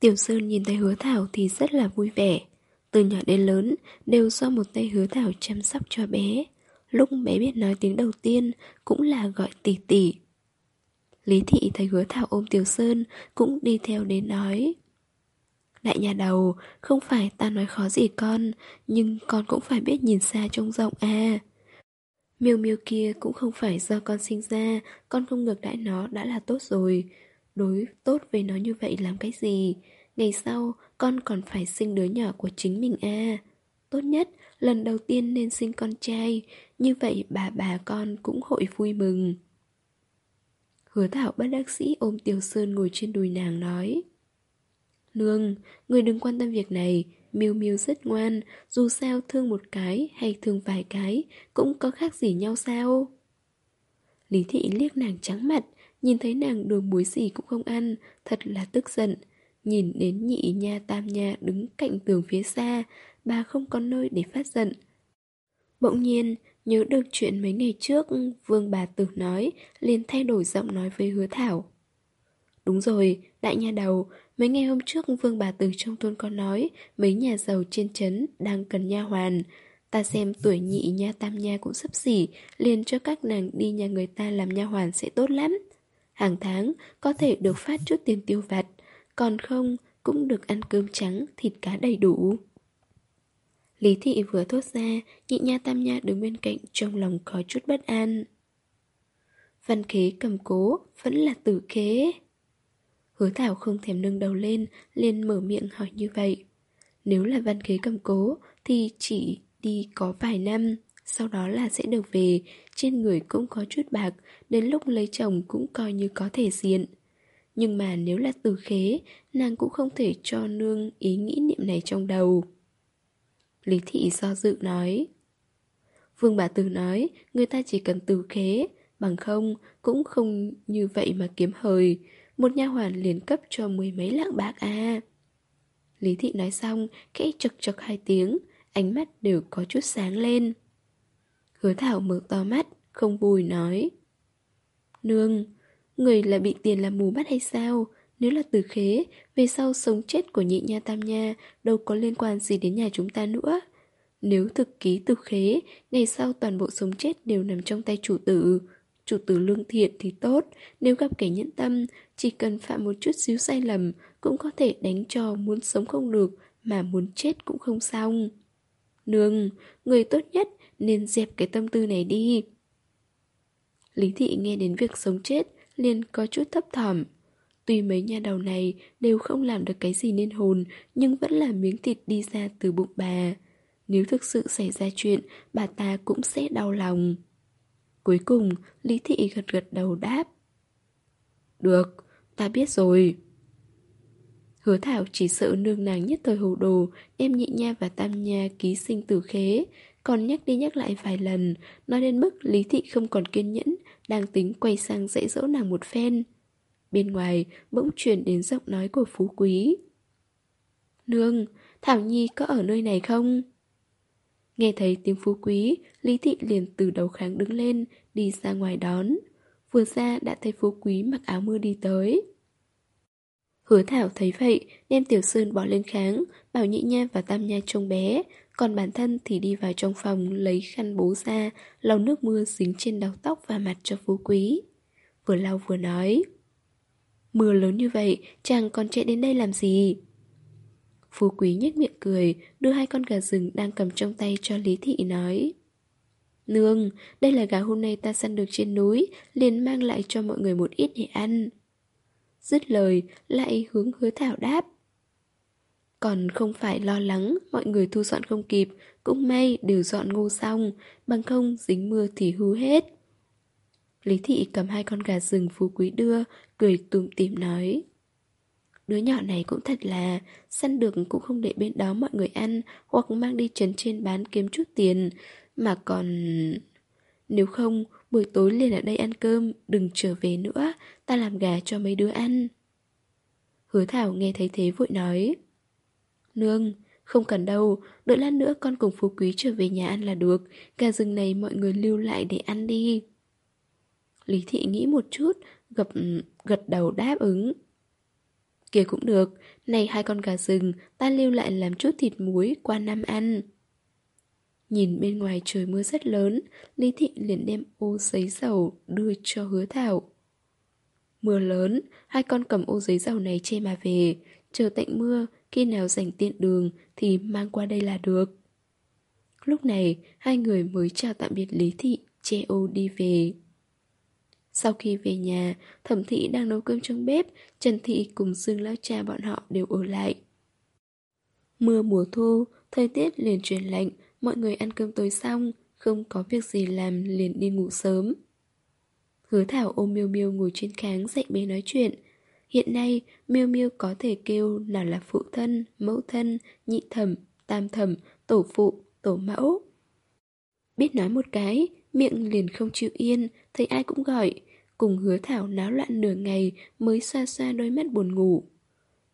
Tiểu Sơn nhìn thấy hứa thảo thì rất là vui vẻ. Từ nhỏ đến lớn đều do một tay hứa thảo chăm sóc cho bé. Lúc bé biết nói tiếng đầu tiên cũng là gọi tỷ tỷ. Lý thị thấy hứa thảo ôm Tiểu Sơn cũng đi theo đến nói. Đại nhà đầu, không phải ta nói khó gì con, nhưng con cũng phải biết nhìn xa trông rộng à. Miêu miêu kia cũng không phải do con sinh ra, con không ngược đãi nó đã là tốt rồi. Đối tốt với nó như vậy làm cái gì? Ngày sau, con còn phải sinh đứa nhỏ của chính mình à. Tốt nhất, lần đầu tiên nên sinh con trai, như vậy bà bà con cũng hội vui mừng. Hứa thảo bất đắc sĩ ôm Tiểu Sơn ngồi trên đùi nàng nói. Nương, người đừng quan tâm việc này, Miêu Miêu rất ngoan, dù sao thương một cái hay thương vài cái cũng có khác gì nhau sao? Lý thị liếc nàng trắng mặt, nhìn thấy nàng đường muối gì cũng không ăn, thật là tức giận. Nhìn đến nhị nha tam nha đứng cạnh tường phía xa, bà không có nơi để phát giận. Bỗng nhiên, nhớ được chuyện mấy ngày trước Vương bà tử nói, liền thay đổi giọng nói với hứa thảo. Đúng rồi, đại nha đầu, mấy ngày hôm trước Vương bà tử trong thôn có nói mấy nhà giàu trên chấn đang cần nha hoàn. Ta xem tuổi nhị nha tam nha cũng sắp xỉ, liền cho các nàng đi nhà người ta làm nha hoàn sẽ tốt lắm. Hàng tháng có thể được phát chút tiền tiêu vặt, còn không cũng được ăn cơm trắng, thịt cá đầy đủ. Lý thị vừa thốt ra, nhị nha tam nha đứng bên cạnh trong lòng có chút bất an. Văn khế cầm cố, vẫn là tử khế. Hứa Thảo không thèm nâng đầu lên, liền mở miệng hỏi như vậy. Nếu là văn khế cầm cố, thì chỉ đi có vài năm, sau đó là sẽ được về, trên người cũng có chút bạc, đến lúc lấy chồng cũng coi như có thể diện. Nhưng mà nếu là từ khế, nàng cũng không thể cho nương ý nghĩ niệm này trong đầu. Lý thị do dự nói. Vương bà tử nói, người ta chỉ cần từ khế, bằng không cũng không như vậy mà kiếm hời, một nha hoàn liền cấp cho mười mấy lạng bạc à. Lý thị nói xong, kẽ chật chật hai tiếng, ánh mắt đều có chút sáng lên. Hứa thảo mở to mắt, không vui nói. Nương, người là bị tiền làm mù mắt hay sao? Nếu là từ khế, về sau sống chết của nhị nha tam nha đâu có liên quan gì đến nhà chúng ta nữa. Nếu thực ký từ khế, ngày sau toàn bộ sống chết đều nằm trong tay chủ tử. Chủ tử lương thiện thì tốt, nếu gặp kẻ nhẫn tâm, chỉ cần phạm một chút xíu sai lầm, cũng có thể đánh cho muốn sống không được, mà muốn chết cũng không xong. Nương, người tốt nhất nên dẹp cái tâm tư này đi. Lý thị nghe đến việc sống chết, liền có chút thấp thỏm. Tuy mấy nhà đầu này đều không làm được cái gì nên hồn, nhưng vẫn là miếng thịt đi ra từ bụng bà. Nếu thực sự xảy ra chuyện, bà ta cũng sẽ đau lòng. Cuối cùng, Lý Thị gật gật đầu đáp. Được, ta biết rồi. Hứa Thảo chỉ sợ nương nàng nhất thời hồ đồ, em nhị nha và tam nha ký sinh tử khế, còn nhắc đi nhắc lại vài lần, nói đến mức Lý Thị không còn kiên nhẫn, đang tính quay sang dạy dỗ nàng một phen. Bên ngoài, bỗng chuyển đến giọng nói của Phú Quý. Nương, Thảo Nhi có ở nơi này không? Nghe thấy tiếng phú quý, Lý Thị liền từ đầu kháng đứng lên, đi ra ngoài đón. Vừa ra đã thấy phú quý mặc áo mưa đi tới. Hứa Thảo thấy vậy, đem Tiểu Sơn bỏ lên kháng, bảo nhị nha và tam nha trông bé, còn bản thân thì đi vào trong phòng lấy khăn bố ra, lau nước mưa dính trên đầu tóc và mặt cho phú quý. Vừa lau vừa nói. Mưa lớn như vậy, chàng còn chạy đến đây làm gì? Phú quý nhếch miệng cười, đưa hai con gà rừng đang cầm trong tay cho Lý Thị nói. Nương, đây là gà hôm nay ta săn được trên núi, liền mang lại cho mọi người một ít để ăn. Dứt lời, lại hướng hứa thảo đáp. Còn không phải lo lắng, mọi người thu dọn không kịp, cũng may đều dọn ngô xong, bằng không dính mưa thì hư hết. Lý thị cầm hai con gà rừng phú quý đưa, cười tùm tìm nói. Đứa nhỏ này cũng thật là Săn được cũng không để bên đó mọi người ăn Hoặc mang đi trấn trên bán kiếm chút tiền Mà còn... Nếu không, buổi tối liền ở đây ăn cơm Đừng trở về nữa Ta làm gà cho mấy đứa ăn Hứa Thảo nghe thấy thế vội nói Nương, không cần đâu Đợi lát nữa con cùng Phú Quý trở về nhà ăn là được Gà rừng này mọi người lưu lại để ăn đi Lý Thị nghĩ một chút Gập, gật đầu đáp ứng Kìa cũng được, này hai con gà rừng, ta lưu lại làm chút thịt muối qua năm ăn. Nhìn bên ngoài trời mưa rất lớn, Lý Thị liền đem ô giấy dầu đưa cho hứa thảo. Mưa lớn, hai con cầm ô giấy dầu này che mà về, chờ tạnh mưa, khi nào rảnh tiện đường thì mang qua đây là được. Lúc này, hai người mới chào tạm biệt Lý Thị, che ô đi về. Sau khi về nhà, Thẩm Thị đang nấu cơm trong bếp, Trần Thị cùng Dương Lão Cha bọn họ đều ở lại. Mưa mùa thu, thời tiết liền chuyển lạnh, mọi người ăn cơm tối xong, không có việc gì làm liền đi ngủ sớm. Hứa Thảo ôm Miêu Miêu ngồi trên kháng dạy bé nói chuyện. Hiện nay, Miêu Miêu có thể kêu nào là phụ thân, mẫu thân, nhị thẩm, tam thẩm, tổ phụ, tổ mẫu. Biết nói một cái, miệng liền không chịu yên, thấy ai cũng gọi. Cùng hứa thảo náo loạn nửa ngày mới xoa xoa đôi mắt buồn ngủ.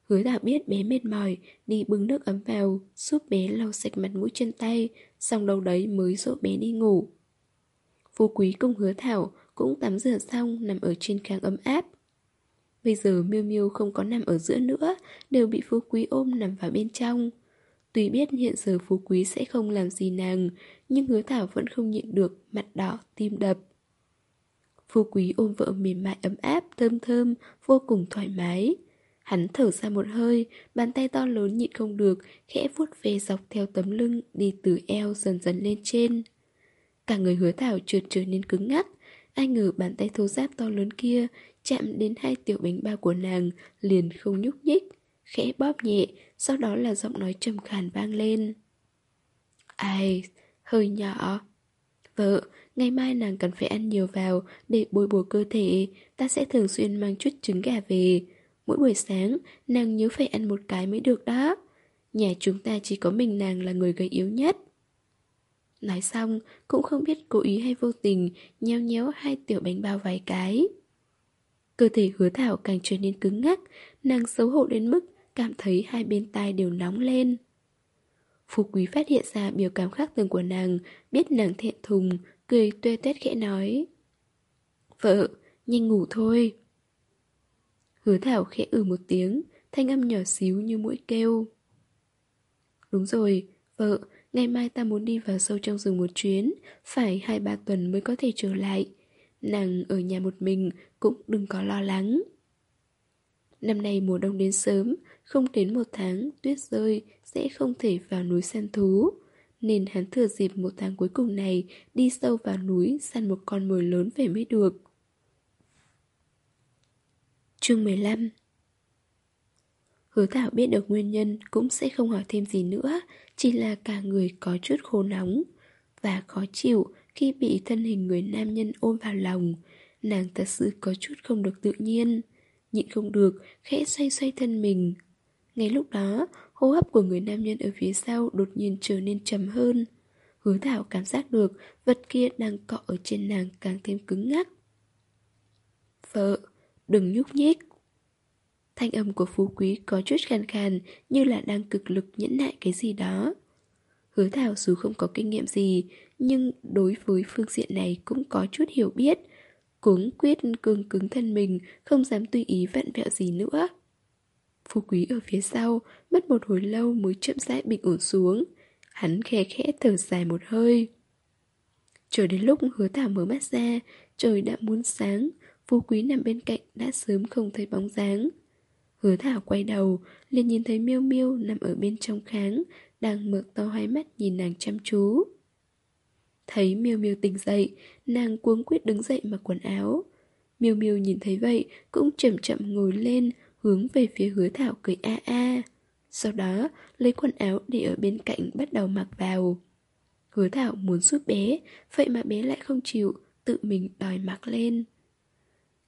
Hứa thảo biết bé mệt mỏi, đi bưng nước ấm vào, giúp bé lau sạch mặt mũi chân tay, xong đâu đấy mới dỗ bé đi ngủ. Phú quý cùng hứa thảo cũng tắm rửa xong nằm ở trên kháng ấm áp. Bây giờ miêu miêu không có nằm ở giữa nữa, đều bị phú quý ôm nằm vào bên trong. Tuy biết hiện giờ phú quý sẽ không làm gì nàng, nhưng hứa thảo vẫn không nhịn được, mặt đỏ, tim đập. Phú quý ôm vợ mềm mại ấm áp, thơm thơm, vô cùng thoải mái. Hắn thở ra một hơi, bàn tay to lớn nhịn không được, khẽ vuốt về dọc theo tấm lưng, đi từ eo dần dần lên trên. Cả người hứa thảo trượt trở nên cứng ngắc, ai ngờ bàn tay thô giáp to lớn kia chạm đến hai tiểu bánh bao của nàng liền không nhúc nhích, khẽ bóp nhẹ, sau đó là giọng nói trầm khàn vang lên. Ai, hơi nhỏ. Vợ, ngày mai nàng cần phải ăn nhiều vào để bồi bổ cơ thể, ta sẽ thường xuyên mang chút trứng gà về. Mỗi buổi sáng, nàng nhớ phải ăn một cái mới được đó. Nhà chúng ta chỉ có mình nàng là người gầy yếu nhất. Nói xong, cũng không biết cố ý hay vô tình, nheo nhéo hai tiểu bánh bao vài cái. Cơ thể hứa thảo càng trở nên cứng ngắc, nàng xấu hổ đến mức cảm thấy hai bên tai đều nóng lên. Phú quý phát hiện ra biểu cảm khác thường của nàng, biết nàng thẹn thùng, cười tuê tét khẽ nói. Vợ, nhanh ngủ thôi. Hứa thảo khẽ ừ một tiếng, thanh âm nhỏ xíu như mũi kêu. Đúng rồi, vợ, ngày mai ta muốn đi vào sâu trong rừng một chuyến, phải hai ba tuần mới có thể trở lại. Nàng ở nhà một mình cũng đừng có lo lắng. Năm nay mùa đông đến sớm, không đến một tháng tuyết rơi sẽ không thể vào núi săn thú. Nên hắn thừa dịp một tháng cuối cùng này đi sâu vào núi săn một con mồi lớn về mới được. Chương 15 Hứa Thảo biết được nguyên nhân cũng sẽ không hỏi thêm gì nữa, chỉ là cả người có chút khô nóng và khó chịu khi bị thân hình người nam nhân ôm vào lòng. Nàng thật sự có chút không được tự nhiên, nhịn không được, khẽ xoay xoay thân mình. Ngay lúc đó, hô hấp của người nam nhân ở phía sau đột nhiên trở nên trầm hơn. Hứa Thảo cảm giác được vật kia đang cọ ở trên nàng càng thêm cứng ngắc. Vợ, đừng nhúc nhích. Thanh âm của phú quý có chút khàn khàn như là đang cực lực nhẫn nại cái gì đó. Hứa Thảo dù không có kinh nghiệm gì, nhưng đối với phương diện này cũng có chút hiểu biết. Cuống quyết cương cứng thân mình, không dám tùy ý vặn vẹo gì nữa. Phú quý ở phía sau, mất một hồi lâu mới chậm rãi bình ổn xuống. Hắn khe khẽ thở dài một hơi. Chờ đến lúc hứa thảo mở mắt ra, trời đã muốn sáng, phú quý nằm bên cạnh đã sớm không thấy bóng dáng. Hứa thảo quay đầu, liền nhìn thấy miêu miêu nằm ở bên trong kháng, đang mở to hai mắt nhìn nàng chăm chú. Thấy miêu miêu tỉnh dậy, nàng cuống quyết đứng dậy mặc quần áo. Miêu miêu nhìn thấy vậy, cũng chậm chậm ngồi lên, hướng về phía hứa thảo cười a a. Sau đó, lấy quần áo để ở bên cạnh bắt đầu mặc vào. Hứa thảo muốn giúp bé, vậy mà bé lại không chịu, tự mình đòi mặc lên.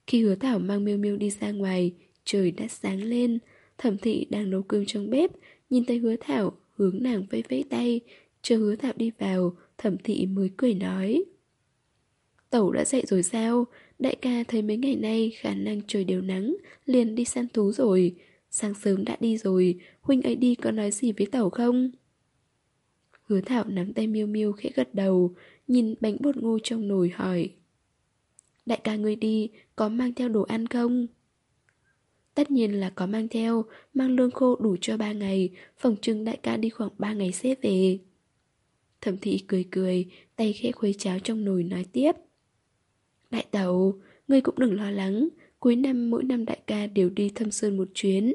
Khi hứa thảo mang miêu miêu đi ra ngoài, trời đã sáng lên, thẩm thị đang nấu cơm trong bếp, nhìn thấy hứa thảo, hướng nàng vẫy vẫy tay, chờ hứa thảo đi vào, thẩm thị mới cười nói. Tẩu đã dậy rồi sao? Đại ca thấy mấy ngày nay khả năng trời đều nắng, liền đi săn thú rồi. Sáng sớm đã đi rồi, huynh ấy đi có nói gì với tẩu không? Hứa thảo nắm tay miêu miêu khẽ gật đầu, nhìn bánh bột ngô trong nồi hỏi. Đại ca ngươi đi, có mang theo đồ ăn không? Tất nhiên là có mang theo, mang lương khô đủ cho ba ngày, phòng trưng đại ca đi khoảng ba ngày sẽ về. Thẩm thị cười cười, tay khẽ khuấy cháo trong nồi nói tiếp. Đại tàu, ngươi cũng đừng lo lắng, cuối năm mỗi năm đại ca đều đi thâm sơn một chuyến.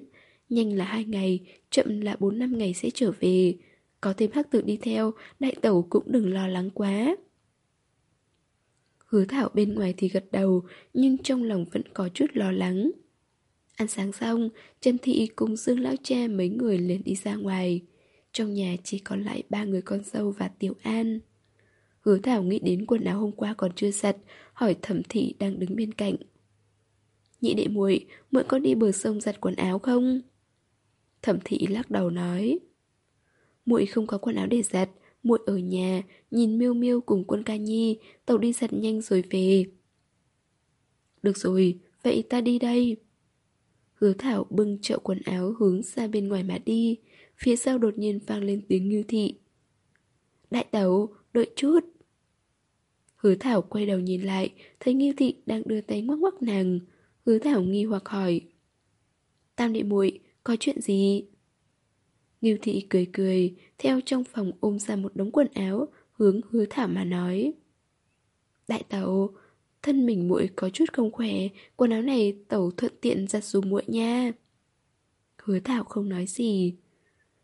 Nhanh là hai ngày, chậm là bốn năm ngày sẽ trở về. Có thêm hắc tự đi theo, đại tẩu cũng đừng lo lắng quá. Hứa thảo bên ngoài thì gật đầu, nhưng trong lòng vẫn có chút lo lắng. Ăn sáng xong, Trần Thị cùng Dương Lão Cha mấy người liền đi ra ngoài. Trong nhà chỉ còn lại ba người con dâu và Tiểu An. Hứa Thảo nghĩ đến quần áo hôm qua còn chưa giặt, hỏi Thẩm Thị đang đứng bên cạnh. Nhị đệ muội, muội có đi bờ sông giặt quần áo không? Thẩm Thị lắc đầu nói. Muội không có quần áo để giặt, muội ở nhà, nhìn Miêu Miêu cùng quân ca nhi, tàu đi giặt nhanh rồi về. Được rồi, vậy ta đi đây. Hứa Thảo bưng chậu quần áo hướng ra bên ngoài mà đi, phía sau đột nhiên vang lên tiếng ngưu thị. Đại tẩu, đợi chút. Hứa Thảo quay đầu nhìn lại, thấy ngưu thị đang đưa tay ngoắc ngoắc nàng. Hứa Thảo nghi hoặc hỏi. Tam đệ muội có chuyện gì? Ngưu thị cười cười, theo trong phòng ôm ra một đống quần áo, hướng hứa thảo mà nói. Đại tẩu, thân mình muội có chút không khỏe, quần áo này tẩu thuận tiện giặt dùm muội nha. Hứa thảo không nói gì.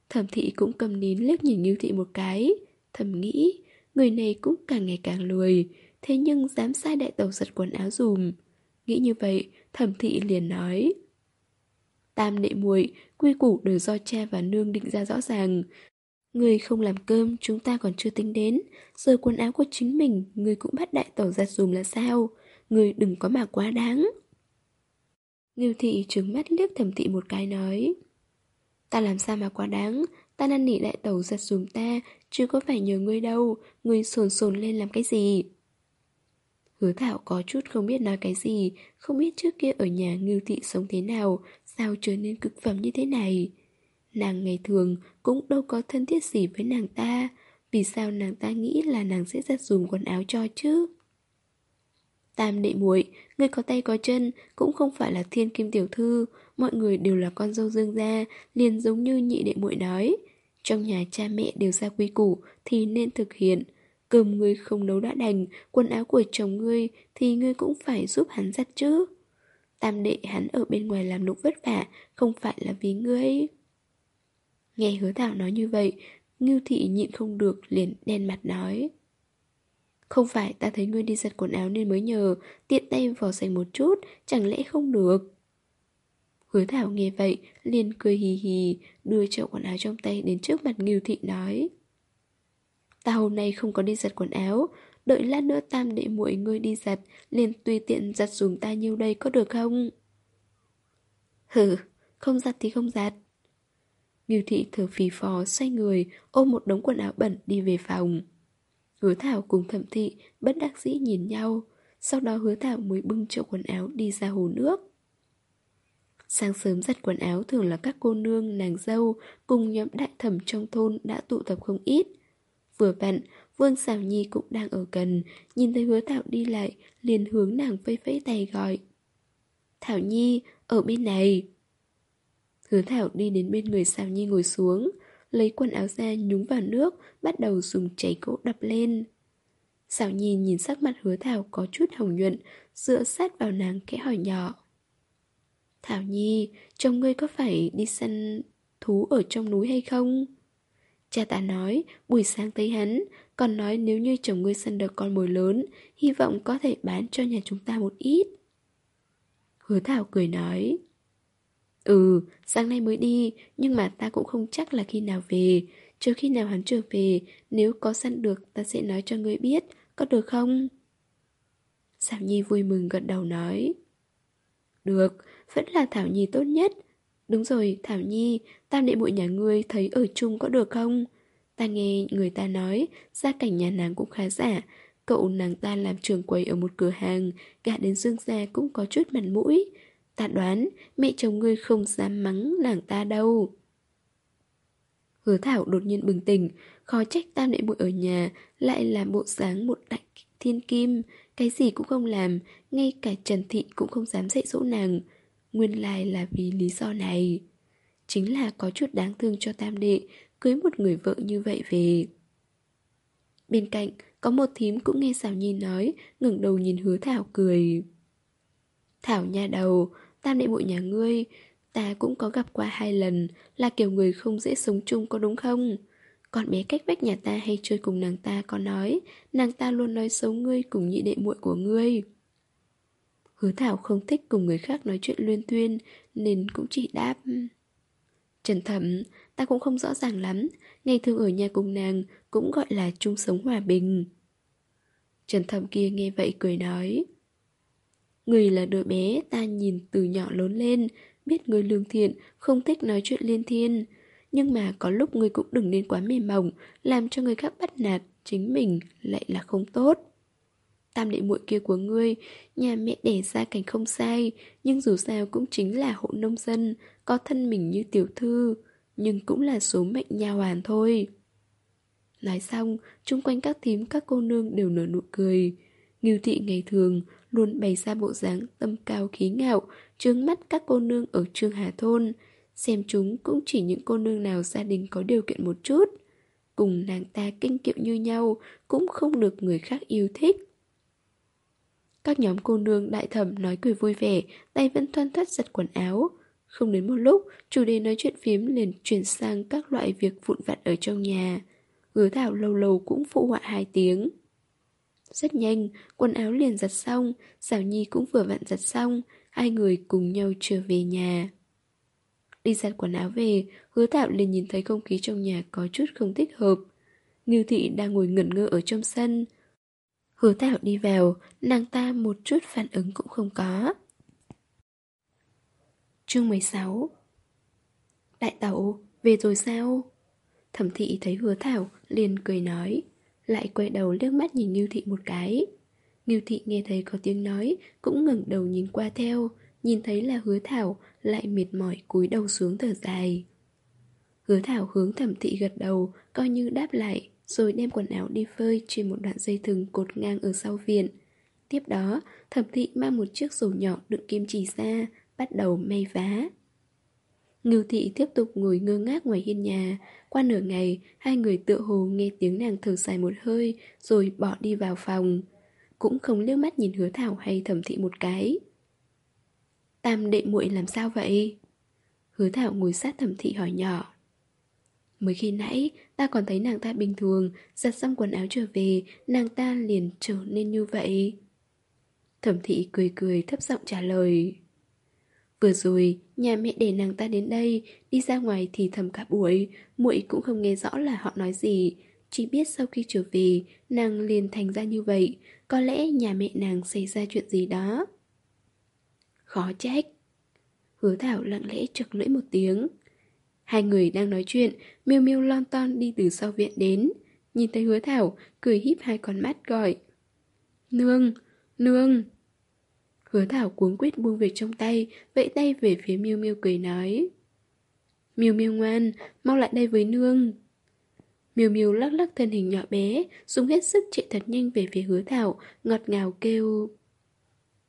Thẩm thị cũng cầm nín liếc nhìn Ngưu thị một cái, thầm nghĩ, người này cũng càng ngày càng lười, thế nhưng dám sai đại tẩu giặt quần áo dùm. Nghĩ như vậy, thẩm thị liền nói. Tam đệ muội, quy củ đều do cha và nương định ra rõ ràng. Người không làm cơm, chúng ta còn chưa tính đến. Giờ quần áo của chính mình, Người cũng bắt đại tẩu giặt dùm là sao? Người đừng có mà quá đáng. Ngưu thị trừng mắt liếc thẩm thị một cái nói, Ta làm sao mà quá đáng? Ta năn nỉ đại tẩu giặt dùm ta Chứ có phải nhờ ngươi đâu. Ngươi sồn sồn lên làm cái gì? Hứa Thảo có chút không biết nói cái gì, Không biết trước kia ở nhà Ngưu Thị sống thế nào, Sao trở nên cực phẩm như thế này? Nàng ngày thường cũng đâu có thân thiết gì với nàng ta Vì sao nàng ta nghĩ là nàng sẽ giặt dùm quần áo cho chứ Tam đệ muội, người có tay có chân cũng không phải là thiên kim tiểu thư, mọi người đều là con dâu dương gia, liền giống như nhị đệ muội nói, trong nhà cha mẹ đều ra quy củ thì nên thực hiện. Cơm ngươi không nấu đã đành, quần áo của chồng ngươi thì ngươi cũng phải giúp hắn giặt chứ. Tam đệ hắn ở bên ngoài làm lụng vất vả, không phải là vì ngươi. Nghe hứa thảo nói như vậy, Ngưu thị nhịn không được liền đen mặt nói. Không phải ta thấy ngươi đi giặt quần áo nên mới nhờ, tiện tay vò sành một chút, chẳng lẽ không được. Hứa thảo nghe vậy, liền cười hì hì, đưa chậu quần áo trong tay đến trước mặt Ngưu thị nói. Ta hôm nay không có đi giặt quần áo, đợi lát nữa tam đệ muội ngươi đi giặt, liền tùy tiện giặt dùng ta nhiêu đây có được không? Hừ, không giặt thì không giặt. Ngưu thị thở phì phò xoay người Ôm một đống quần áo bẩn đi về phòng Hứa Thảo cùng thẩm thị Bất đắc dĩ nhìn nhau Sau đó hứa Thảo mới bưng chậu quần áo đi ra hồ nước. Sáng sớm giặt quần áo thường là các cô nương, nàng dâu Cùng nhóm đại thẩm trong thôn đã tụ tập không ít. Vừa vặn, Vương Sảo Nhi cũng đang ở gần Nhìn thấy hứa Thảo đi lại Liền hướng nàng vây vẫy tay gọi. Thảo Nhi, ở bên này. Hứa Thảo đi đến bên người Sào Nhi ngồi xuống, lấy quần áo ra nhúng vào nước, bắt đầu dùng cháy cỗ đập lên. Sào Nhi nhìn sắc mặt hứa Thảo có chút hồng nhuận, dựa sát vào nàng kẽ hỏi nhỏ. Thảo Nhi, chồng ngươi có phải đi săn thú ở trong núi hay không? Cha ta nói, buổi sáng thấy hắn, còn nói nếu như chồng ngươi săn được con mồi lớn, hy vọng có thể bán cho nhà chúng ta một ít. Hứa Thảo cười nói, Ừ, sáng nay mới đi, nhưng mà ta cũng không chắc là khi nào về. Chờ khi nào hắn trở về, nếu có săn được ta sẽ nói cho ngươi biết, có được không? Thảo Nhi vui mừng gật đầu nói. Được, vẫn là Thảo Nhi tốt nhất. Đúng rồi, Thảo Nhi, tam đệ muội nhà ngươi thấy ở chung có được không? Ta nghe người ta nói, gia cảnh nhà nàng cũng khá giả. Cậu nàng ta làm trường quầy ở một cửa hàng, gả đến dương gia cũng có chút mặt mũi. Ta đoán mẹ chồng ngươi không dám mắng nàng ta đâu. Hứa Thảo đột nhiên bừng tỉnh, Khó trách tam đệ muội ở nhà Lại làm bộ dáng một đại thiên kim, Cái gì cũng không làm, Ngay cả Trần Thị cũng không dám dạy dỗ nàng. Nguyên lai là vì lý do này. Chính là có chút đáng thương cho tam đệ Cưới một người vợ như vậy về. Bên cạnh, Có một thím cũng nghe xào Nhi nói, ngẩng đầu nhìn hứa Thảo cười. Thảo nha đầu Tam đệ muội nhà ngươi Ta cũng có gặp qua hai lần Là kiểu người không dễ sống chung có đúng không? Còn bé cách vách nhà ta hay chơi cùng nàng ta có nói Nàng ta luôn nói xấu ngươi cùng nhị đệ muội của ngươi. Hứa Thảo không thích cùng người khác nói chuyện luyên tuyên Nên cũng chỉ đáp. Trần Thẩm, ta cũng không rõ ràng lắm Ngày thường ở nhà cùng nàng Cũng gọi là chung sống hòa bình. Trần Thẩm kia nghe vậy cười nói Người là đứa bé, ta nhìn từ nhỏ lớn lên, Biết người lương thiện, Không thích nói chuyện liên thiên. Nhưng mà có lúc người cũng đừng nên quá mềm mỏng, Làm cho người khác bắt nạt Chính mình lại là không tốt. Tam đệ muội kia của ngươi, Nhà mẹ đẻ ra cảnh không sai, Nhưng dù sao cũng chính là hộ nông dân, Có thân mình như tiểu thư, Nhưng cũng là số mệnh nhà hoàn thôi. Nói xong, chung quanh các thím các cô nương đều nở nụ cười. Ngưu thị ngày thường Luôn bày ra bộ dáng tâm cao khí ngạo Trướng mắt các cô nương ở Trương Hà Thôn Xem chúng cũng chỉ những cô nương nào gia đình có điều kiện một chút Cùng nàng ta kinh kiệu như nhau Cũng không được người khác yêu thích các nhóm cô nương đại thẩm nói cười vui vẻ, tay vẫn thoăn thoắt giật quần áo. Không đến một lúc, chủ đề nói chuyện phím liền chuyển sang các loại việc vụn vặt ở trong nhà. Hứa thảo lâu lâu cũng phụ họa hai tiếng. Rất nhanh, quần áo liền giặt xong, Giảo Nhi cũng vừa vặn giặt xong, hai người cùng nhau trở về nhà. Đi giặt quần áo về, hứa thảo liền nhìn thấy không khí trong nhà có chút không thích hợp. Ngưu thị đang ngồi ngẩn ngơ ở trong sân, Hứa Thảo đi vào, nàng ta một chút phản ứng cũng không có. Chương 16 Đại tẩu, về rồi sao? Thẩm thị thấy hứa Thảo, liền cười nói, lại quay đầu liếc mắt nhìn Ngưu Thị một cái. Ngưu Thị nghe thấy có tiếng nói, cũng ngẩng đầu nhìn qua theo, nhìn thấy là hứa Thảo, lại mệt mỏi cúi đầu xuống thở dài. Hứa Thảo hướng thẩm thị gật đầu, coi như đáp lại, rồi đem quần áo đi phơi trên một đoạn dây thừng cột ngang ở sau viện. Tiếp đó, thẩm thị mang một chiếc rổ nhỏ đựng kim chỉ ra, bắt đầu may vá. Ngưu thị tiếp tục ngồi ngơ ngác ngoài hiên nhà. Qua nửa ngày, hai người tựa hồ nghe tiếng nàng thở dài một hơi, rồi bỏ đi vào phòng. Cũng không liếc mắt nhìn hứa thảo hay thẩm thị một cái. Tam đệ muội làm sao vậy? Hứa thảo ngồi sát thẩm thị hỏi nhỏ. Mới khi nãy, ta còn thấy nàng ta bình thường, giặt xong quần áo trở về, nàng ta liền trở nên như vậy. Thẩm thị cười cười thấp giọng trả lời. Vừa rồi, nhà mẹ để nàng ta đến đây, đi ra ngoài thì thầm cả buổi, muội cũng không nghe rõ là họ nói gì. Chỉ biết sau khi trở về, nàng liền thành ra như vậy, có lẽ nhà mẹ nàng xảy ra chuyện gì đó. Khó trách. Hứa Thảo lặng lẽ trực lưỡi một tiếng. Hai người đang nói chuyện, miêu miêu lon ton đi từ sau viện đến. Nhìn thấy hứa thảo, cười híp hai con mắt gọi. Nương, nương. Hứa thảo cuống quyết buông việc trong tay, vẫy tay về phía miêu miêu cười nói. Miêu miêu ngoan, mau lại đây với nương. Miêu miêu lắc lắc thân hình nhỏ bé, dùng hết sức chạy thật nhanh về phía hứa thảo, ngọt ngào kêu.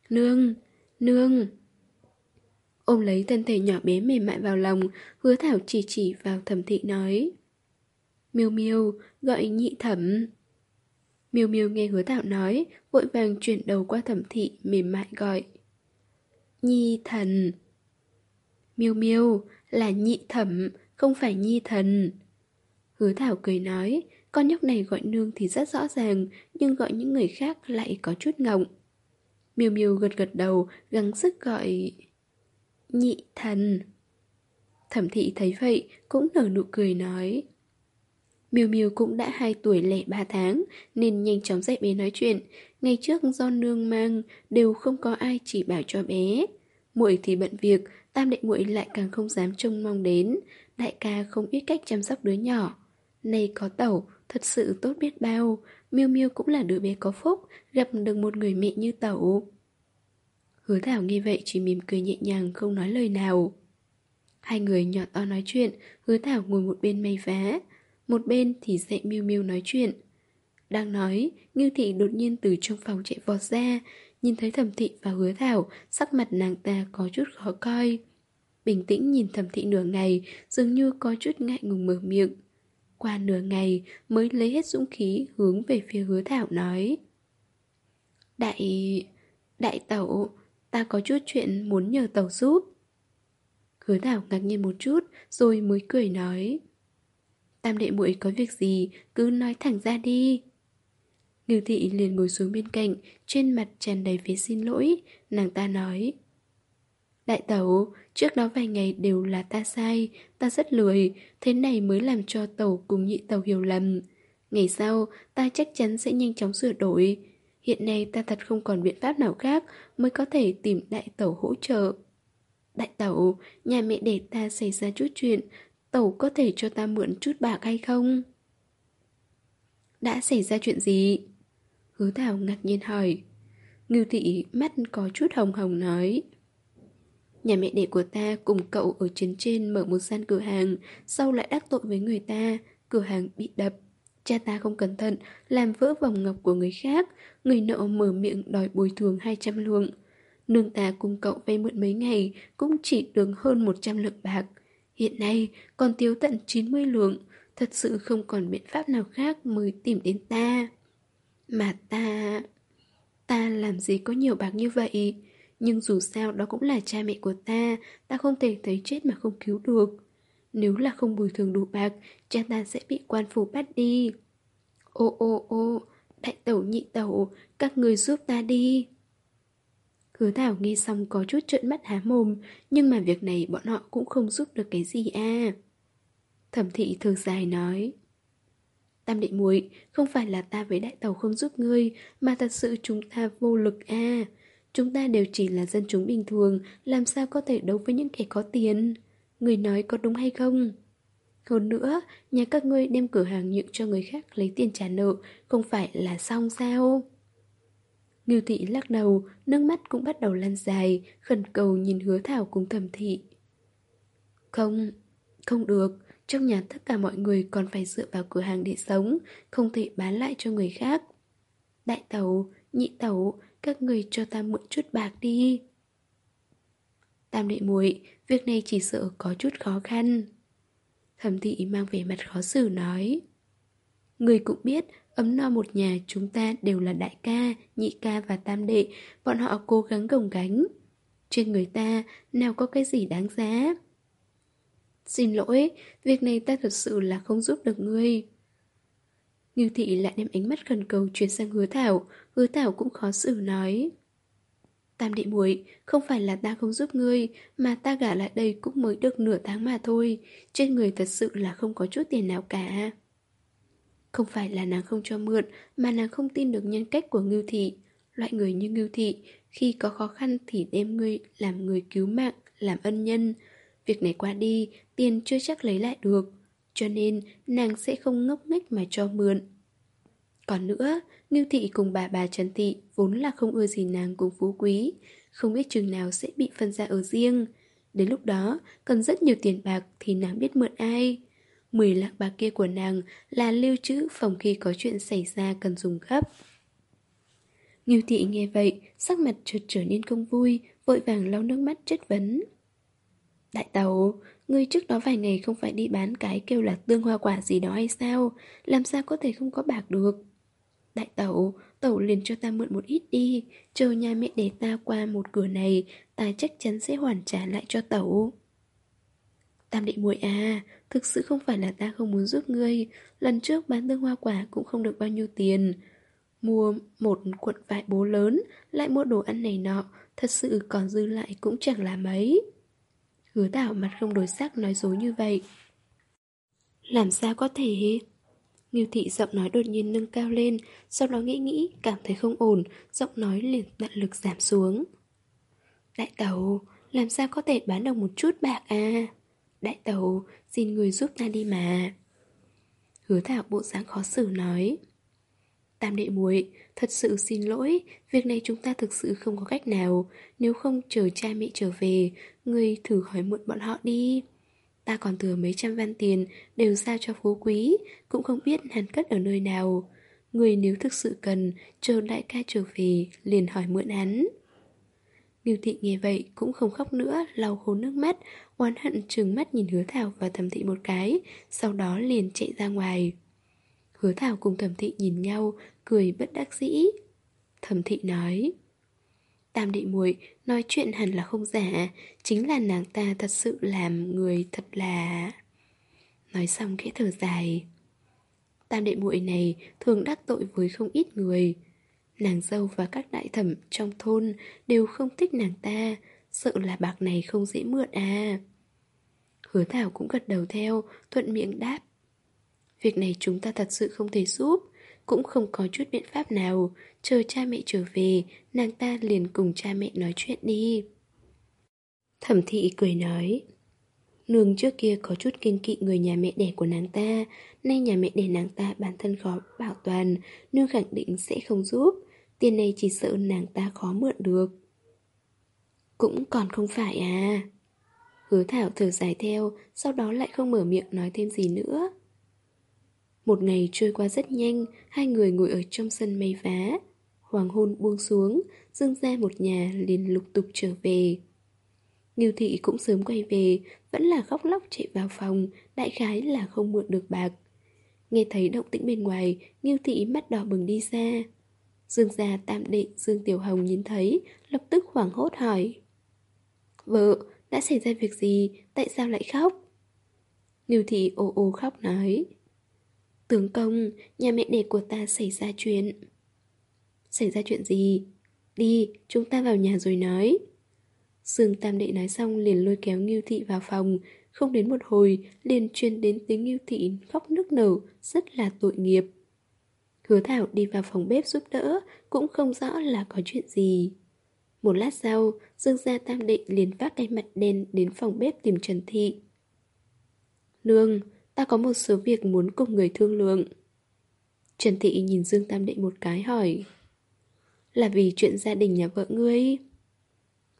Nương, nương. Ôm lấy thân thể nhỏ bé mềm mại vào lòng, hứa thảo chỉ chỉ vào thẩm thị nói. Miêu miêu, gọi nhị thẩm. Miêu miêu nghe hứa thảo nói, vội vàng chuyển đầu qua thẩm thị, mềm mại gọi. Nhi thần. Miêu miêu, là nhị thẩm, không phải nhi thần. Hứa thảo cười nói, con nhóc này gọi nương thì rất rõ ràng, nhưng gọi những người khác lại có chút ngọng. Miêu miêu gật gật đầu, gắng sức gọi... Nhị thần Thẩm thị thấy vậy Cũng nở nụ cười nói Miêu Miêu cũng đã 2 tuổi lẻ 3 tháng Nên nhanh chóng dạy bé nói chuyện. Ngày trước do nương mang Đều không có ai chỉ bảo cho bé. Muội thì bận việc Tam đệ muội lại càng không dám trông mong đến. Đại ca không biết cách chăm sóc đứa nhỏ. Này có tẩu Thật sự tốt biết bao. Miêu Miêu cũng là đứa bé có phúc Gặp được một người mẹ như tẩu. Hứa Thảo nghe vậy chỉ mỉm cười nhẹ nhàng không nói lời nào. Hai người nhỏ to nói chuyện, hứa Thảo ngồi một bên may vá, một bên thì dạy miêu miêu nói chuyện. Đang nói, Ngưu Thị đột nhiên từ trong phòng chạy vọt ra, Nhìn thấy thẩm thị và hứa thảo Sắc mặt nàng ta có chút khó coi. Bình tĩnh nhìn thẩm thị nửa ngày Dường như có chút ngại ngùng mở miệng. Qua nửa ngày mới lấy hết dũng khí Hướng về phía hứa thảo nói. Đại... Đại tẩu Ta có chút chuyện muốn nhờ tẩu giúp. Hứa thảo ngạc nhiên một chút Rồi mới cười nói. Tam đệ muội có việc gì Cứ nói thẳng ra đi. Ngưu thị liền ngồi xuống bên cạnh Trên mặt tràn đầy vẻ xin lỗi. Nàng ta nói Đại tẩu, trước đó vài ngày đều là ta sai Ta rất lười Thế này mới làm cho tẩu cùng nhị tẩu hiểu lầm. Ngày sau ta chắc chắn sẽ nhanh chóng sửa đổi. Hiện nay ta thật không còn biện pháp nào khác Mới có thể tìm đại tẩu hỗ trợ. Đại tẩu, nhà mẹ để ta xảy ra chút chuyện Tẩu có thể cho ta mượn chút bạc hay không? Đã xảy ra chuyện gì? Hứa Thảo ngạc nhiên hỏi. Ngưu thị mắt có chút hồng hồng nói. Nhà mẹ đẻ của ta cùng cậu ở trên trên mở một gian cửa hàng, Sau lại đắc tội với người ta, Cửa hàng bị đập. Cha ta không cẩn thận, Làm vỡ vòng ngọc của người khác, Người nợ mở miệng đòi bồi thường 200 lượng Nương ta cùng cậu vay mượn mấy ngày, Cũng chỉ được hơn 100 lượng bạc. Hiện nay còn thiếu tận 90 lượng Thật sự không còn biện pháp nào khác mới tìm đến ta. Mà ta... Ta làm gì có nhiều bạc như vậy? Nhưng dù sao đó cũng là cha mẹ của ta Ta không thể thấy chết mà không cứu được. Nếu là không bồi thường đủ bạc, Cha ta sẽ bị quan phủ bắt đi. Ô ô ô, Đại tẩu nhị tẩu, Các người giúp ta đi. Hứa Thảo nghe xong có chút trợn mắt há mồm, Nhưng mà việc này bọn họ cũng không giúp được cái gì à. Thẩm thị thở dài nói, Tam đệ muội, Không phải là ta với đại tàu không giúp ngươi, Mà thật sự chúng ta vô lực à. Chúng ta đều chỉ là dân chúng bình thường, Làm sao có thể đấu với những kẻ có tiền? Người nói có đúng hay không? Hơn nữa, Nhà các ngươi đem cửa hàng nhượng cho người khác Lấy tiền trả nợ, Không phải là xong sao? Ngưu thị lắc đầu, nước mắt cũng bắt đầu lăn dài, khẩn cầu nhìn hứa thảo cùng thẩm thị. Không, không được, trong nhà tất cả mọi người còn phải dựa vào cửa hàng để sống, không thể bán lại cho người khác. Đại tẩu, nhị tẩu, các người cho ta mượn chút bạc đi. Tam đệ muội, việc này chỉ sợ có chút khó khăn. Thẩm thị mang vẻ mặt khó xử nói. Người cũng biết Ấm no một nhà chúng ta đều là đại ca, nhị ca và tam đệ. Bọn họ cố gắng gồng gánh. Trên người ta nào có cái gì đáng giá? Xin lỗi, việc này ta thật sự là không giúp được ngươi. Ngưu thị lại đem ánh mắt khẩn cầu chuyển sang hứa thảo. Hứa thảo cũng khó xử nói. Tam đệ muội không phải là ta không giúp ngươi Mà ta gả lại đây cũng mới được nửa tháng mà thôi. Trên người thật sự là không có chút tiền nào cả không phải là nàng không cho mượn, Mà nàng không tin được nhân cách của Ngưu Thị. Loại người như Ngưu Thị, Khi có khó khăn thì đem ngươi làm người cứu mạng, Làm ân nhân. Việc này qua đi, Tiền chưa chắc lấy lại được, Cho nên nàng sẽ không ngốc nghếch mà cho mượn. Còn nữa, Ngưu Thị cùng bà bà Trần Thị Vốn là không ưa gì nàng cùng phú quý, Không biết chừng nào sẽ bị phân ra ở riêng. Đến lúc đó, Cần rất nhiều tiền bạc Thì nàng biết mượn ai. Mười lạng bạc kia của nàng là lưu trữ phòng khi có chuyện xảy ra cần dùng gấp. Ngưu thị nghe vậy, sắc mặt chợt trở nên không vui, vội vàng lau nước mắt chất vấn. Đại tàu, ngươi trước đó vài ngày không phải đi bán cái kêu là tương hoa quả gì đó hay sao? Làm sao có thể không có bạc được? Đại tẩu, tẩu liền cho ta mượn một ít đi, chờ nhà mẹ để ta qua một cửa này, ta chắc chắn sẽ hoàn trả lại cho tẩu. Tam định muội à, thực sự không phải là ta không muốn giúp ngươi, lần trước bán tương hoa quả cũng không được bao nhiêu tiền. Mua một cuộn vải bố lớn, lại mua đồ ăn này nọ, thật sự còn dư lại cũng chẳng là mấy. Hứa đảo mặt không đổi sắc nói dối như vậy. Làm sao có thể? Nghiêu thị giọng nói đột nhiên nâng cao lên, sau đó nghĩ nghĩ, cảm thấy không ổn, giọng nói liền tận lực giảm xuống. Đại tàu, làm sao có thể bán được một chút bạc à? Đại tàu, xin người giúp ta đi mà Hứa thảo bộ dáng khó xử nói Tam đệ muội, thật sự xin lỗi, việc này chúng ta thực sự không có cách nào, nếu không chờ cha mẹ trở về, người thử hỏi mượn bọn họ đi. Ta còn thừa mấy trăm văn tiền đều giao cho phú quý, cũng không biết hắn cất ở nơi nào. Người nếu thực sự cần, chờ đại ca trở về, liền hỏi mượn hắn. Ngưu thị nghe vậy cũng không khóc nữa, lau khô nước mắt, oán hận trừng mắt nhìn hứa thảo và thẩm thị một cái, sau đó liền chạy ra ngoài. Hứa thảo cùng thẩm thị nhìn nhau, cười bất đắc dĩ. Thẩm thị nói Tam đệ muội nói chuyện hẳn là không giả Chính là nàng ta thật sự làm người thật là... Nói xong khẽ thở dài Tam đệ muội này thường đắc tội với không ít người Nàng dâu và các đại thẩm trong thôn đều không thích nàng ta Sợ là bạc này không dễ mượn à. Hứa Thảo cũng gật đầu theo, thuận miệng đáp. Việc này chúng ta thật sự không thể giúp. Cũng không có chút biện pháp nào. Chờ cha mẹ trở về Nàng ta liền cùng cha mẹ nói chuyện đi. Thẩm thị cười nói Nương trước kia có chút kiên kỵ người nhà mẹ đẻ của nàng ta. Nay nhà mẹ đẻ nàng ta bản thân khó bảo toàn Nương khẳng định sẽ không giúp. Tiền này chỉ sợ nàng ta khó mượn được. Cũng còn không phải à Hứa thảo thở dài theo Sau đó lại không mở miệng nói thêm gì nữa một ngày trôi qua rất nhanh, hai người ngồi ở trong sân mây vá. Hoàng hôn buông xuống, dương ra một nhà liền lục tục trở về. Nghiêu thị cũng sớm quay về, vẫn là khóc lóc chạy vào phòng, đại khái là không mượn được bạc. Nghe thấy động tĩnh bên ngoài, Nghiêu thị mắt đỏ bừng đi ra. Dương gia tạm định Dương Tiểu Hồng nhìn thấy, lập tức hoảng hốt hỏi. Vợ, đã xảy ra việc gì, tại sao lại khóc? Nghiêu thị ồ ồ khóc nói. Tướng công, nhà mẹ đẻ của ta xảy ra chuyện. Xảy ra chuyện gì? Đi, chúng ta vào nhà rồi nói. Sương Tam Đệ nói xong liền lôi kéo Ngưu Thị vào phòng, không đến một hồi liền truyền đến tiếng Ngưu Thị khóc nức nở, rất là tội nghiệp. Hứa Thảo đi vào phòng bếp giúp đỡ, cũng không rõ là có chuyện gì. Một lát sau, Dương gia Tam Đệ liền vác cái mặt đen đến phòng bếp tìm Trần Thị. Nương, Ta có một số việc muốn cùng người thương lượng. Trần Thị nhìn Dương Tam Đệ một cái hỏi Là vì chuyện gia đình nhà vợ ngươi?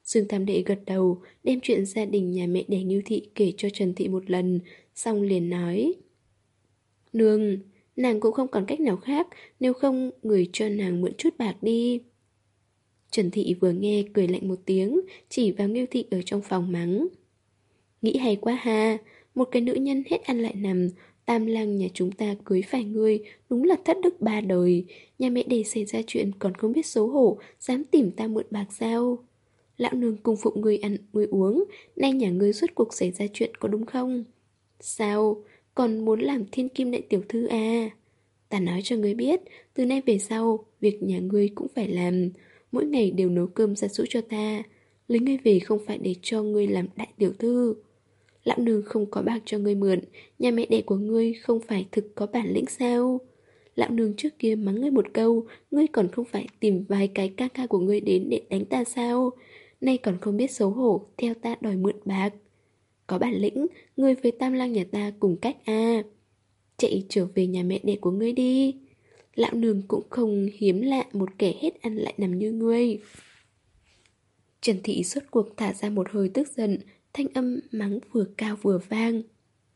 Dương Tam Đệ gật đầu Đem chuyện gia đình nhà mẹ đẻ Ngưu Thị kể cho Trần Thị một lần Xong liền nói Nương, nàng cũng không còn cách nào khác Nếu không người cho nàng mượn chút bạc đi. Trần Thị vừa nghe cười lạnh một tiếng, Chỉ vào Ngưu Thị ở trong phòng mắng. Nghĩ hay quá ha, một cái nữ nhân hết ăn lại nằm, Tam lang nhà chúng ta cưới phải ngươi, Đúng là thất đức ba đời. Nhà mẹ để xảy ra chuyện còn không biết xấu hổ, Dám tìm ta mượn bạc sao? Lão nương cùng phụ ngươi ăn, ngươi uống, Nay nhà ngươi suốt cuộc xảy ra chuyện có đúng không? Sao, Còn muốn làm thiên kim đại tiểu thư à? Ta nói cho ngươi biết, Từ nay về sau, Việc nhà ngươi cũng phải làm. Mỗi ngày đều nấu cơm ra sữa cho ta. Lấy ngươi về không phải để cho ngươi làm đại tiểu thư. Lão nương không có bạc cho ngươi mượn, Nhà mẹ đẻ của ngươi không phải thực có bản lĩnh sao? Lão nương trước kia mắng ngươi một câu, Ngươi còn không phải tìm vài cái ca ca của ngươi đến để đánh ta sao? Nay còn không biết xấu hổ, Theo ta đòi mượn bạc. Có bản lĩnh, Ngươi với tam lang nhà ta cùng cách a Chạy trở về nhà mẹ đẻ của ngươi đi. Lão nương cũng không hiếm lạ Một kẻ hết ăn lại nằm như ngươi. Trần Thị suốt cuộc thả ra một hơi tức giận, Thanh âm mắng vừa cao vừa vang.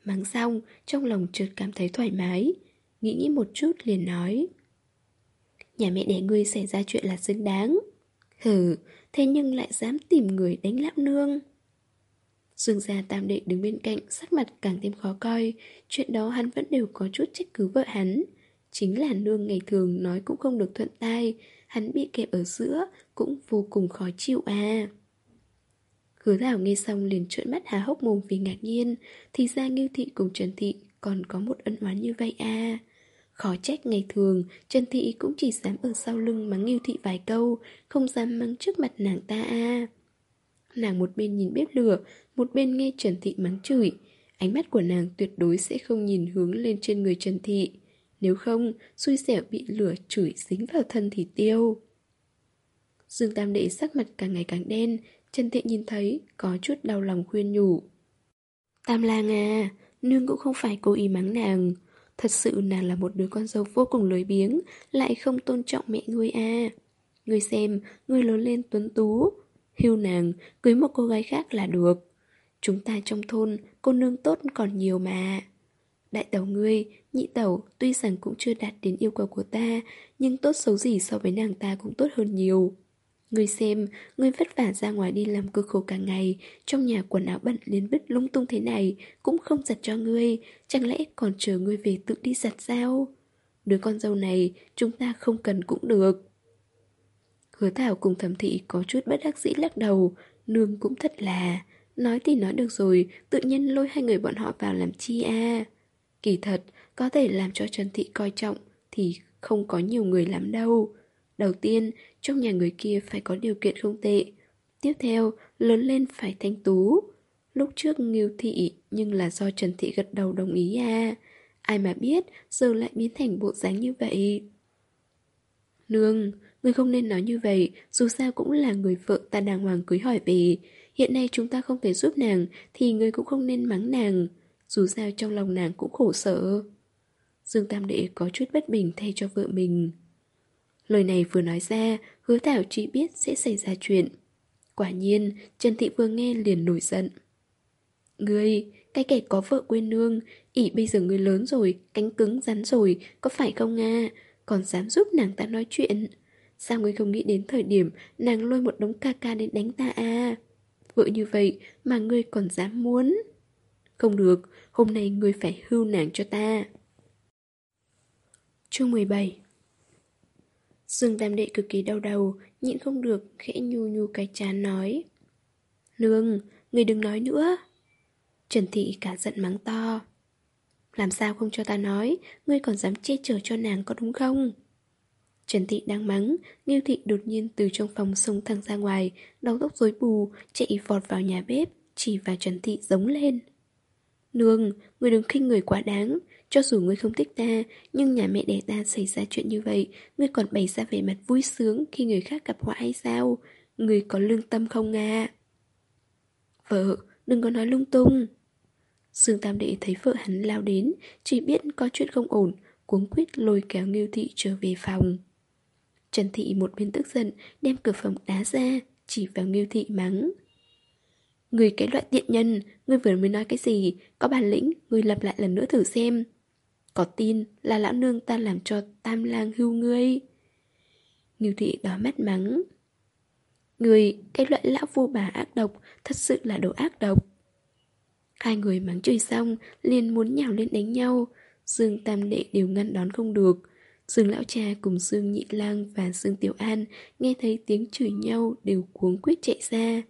Mắng xong, Trong lòng chợt cảm thấy thoải mái, Nghĩ nghĩ một chút liền nói. Nhà mẹ đẻ ngươi xảy ra chuyện là xứng đáng. Hừ, Thế nhưng lại dám tìm người đánh lão nương. Dương gia tam đệ đứng bên cạnh, Sắc mặt càng thêm khó coi, Chuyện đó hắn vẫn đều có chút trách cứ vợ hắn. Chính là nương ngày thường nói cũng không được thuận tai, Hắn bị kẹp ở giữa Cũng vô cùng khó chịu à. Hứa Thảo nghe xong liền trợn mắt há hốc mồm vì ngạc nhiên, Thì ra Ngưu Thị cùng Trần Thị còn có một ân oán như vậy à. Khó trách ngày thường, Trần Thị cũng chỉ dám ở sau lưng mắng Ngưu Thị vài câu, Không dám mắng trước mặt nàng ta à. Nàng một bên nhìn bếp lửa, Một bên nghe Trần Thị mắng chửi. Ánh mắt của nàng tuyệt đối sẽ không nhìn hướng lên trên người Trần Thị. Nếu không, xui xẻo bị lửa chửi dính vào thân thì tiêu. Dương Tam Đệ sắc mặt càng ngày càng đen Trần Thị nhìn thấy Có chút đau lòng khuyên nhủ. Tam lang à Nương cũng không phải cố ý mắng nàng. Thật sự nàng là một đứa con dâu vô cùng lười biếng Lại không tôn trọng mẹ ngươi à. Ngươi xem Ngươi lớn lên tuấn tú Hưu nàng Cưới một cô gái khác là được. Chúng ta trong thôn Cô nương tốt còn nhiều mà. Đại tẩu ngươi, nhị tẩu tuy rằng cũng chưa đạt đến yêu cầu của ta Nhưng tốt xấu gì so với nàng ta cũng tốt hơn nhiều. Ngươi xem, ngươi vất vả ra ngoài đi làm cực khổ cả ngày Trong nhà quần áo bận liên bứt lung tung thế này Cũng không giặt cho ngươi Chẳng lẽ còn chờ ngươi về tự đi giặt sao? Đứa con dâu này chúng ta không cần cũng được. Hứa Thảo cùng thẩm thị có chút bất đắc dĩ lắc đầu Nương cũng thật là Nói thì nói được rồi Tự nhiên lôi hai người bọn họ vào làm chi à Kỳ thật, Có thể làm cho Trần Thị coi trọng Thì không có nhiều người lắm đâu. Đầu tiên, Trong nhà người kia phải có điều kiện không tệ. Tiếp theo, Lớn lên phải thanh tú. Lúc trước Nghiêu Thị Nhưng là do Trần Thị gật đầu đồng ý à. Ai mà biết, Giờ lại biến thành bộ dáng như vậy. Nương, Người không nên nói như vậy, Dù sao cũng là người vợ ta đàng hoàng cưới hỏi về. Hiện nay chúng ta không thể giúp nàng Thì người cũng không nên mắng nàng. Dù sao trong lòng nàng cũng khổ sở. Dương Tam Đệ có chút bất bình thay cho vợ mình. Lời này vừa nói ra Hứa Thảo chỉ biết sẽ xảy ra chuyện. Quả nhiên Trần Thị vừa nghe liền nổi giận. Ngươi, cái kẻ có vợ quên nương ỉ bây giờ ngươi lớn rồi Cánh cứng rắn rồi Có phải không Nga? Còn dám giúp nàng ta nói chuyện. Sao ngươi không nghĩ đến thời điểm Nàng lôi một đống ca ca đến đánh ta à? Vợ như vậy mà ngươi còn dám muốn? Không được Hôm nay ngươi phải hưu nàng cho ta. Chương 17 Dương Tam Đệ cực kỳ đau đầu Nhịn không được khẽ nhu nhu cái chán nói. Nương Ngươi đừng nói nữa. Trần Thị cả giận mắng to. Làm sao không cho ta nói Ngươi còn dám che chở cho nàng có đúng không? Trần Thị đang mắng, Nghiêu Thị đột nhiên từ trong phòng xông thẳng ra ngoài, đầu tóc rối bù, chạy vọt vào nhà bếp, chỉ vào Trần Thị giống lên. Nương, người đừng khinh người quá đáng, cho dù ngươi không thích ta, nhưng nhà mẹ đẻ ta xảy ra chuyện như vậy, ngươi còn bày ra vẻ mặt vui sướng khi người khác gặp họa hay sao? Ngươi có lương tâm không à? Vợ, đừng có nói lung tung. Dương Tam Đệ thấy vợ hắn lao đến, chỉ biết có chuyện không ổn, cuống quýt lôi kéo Nghiêu Thị trở về phòng. Trần Thị một bên tức giận Đem cửa phòng đá ra Chỉ vào Nghiêu Thị mắng Người cái loại tiện nhân, Người vừa mới nói cái gì, Có bản lĩnh, Người lặp lại lần nữa thử xem. Có tin là lão nương ta làm cho tam lang hưu ngươi. Nghiêu Thị đỏ mắt mắng. Người cái loại lão vô bà ác độc, Thật sự là đồ ác độc. Hai người mắng chửi xong, liền muốn nhào lên đánh nhau. Dương Tam Đệ đều ngăn đón không được. Dương Lão Cha cùng Dương Nhị Lang và Dương Tiểu An nghe thấy tiếng chửi nhau đều cuống quyết chạy ra.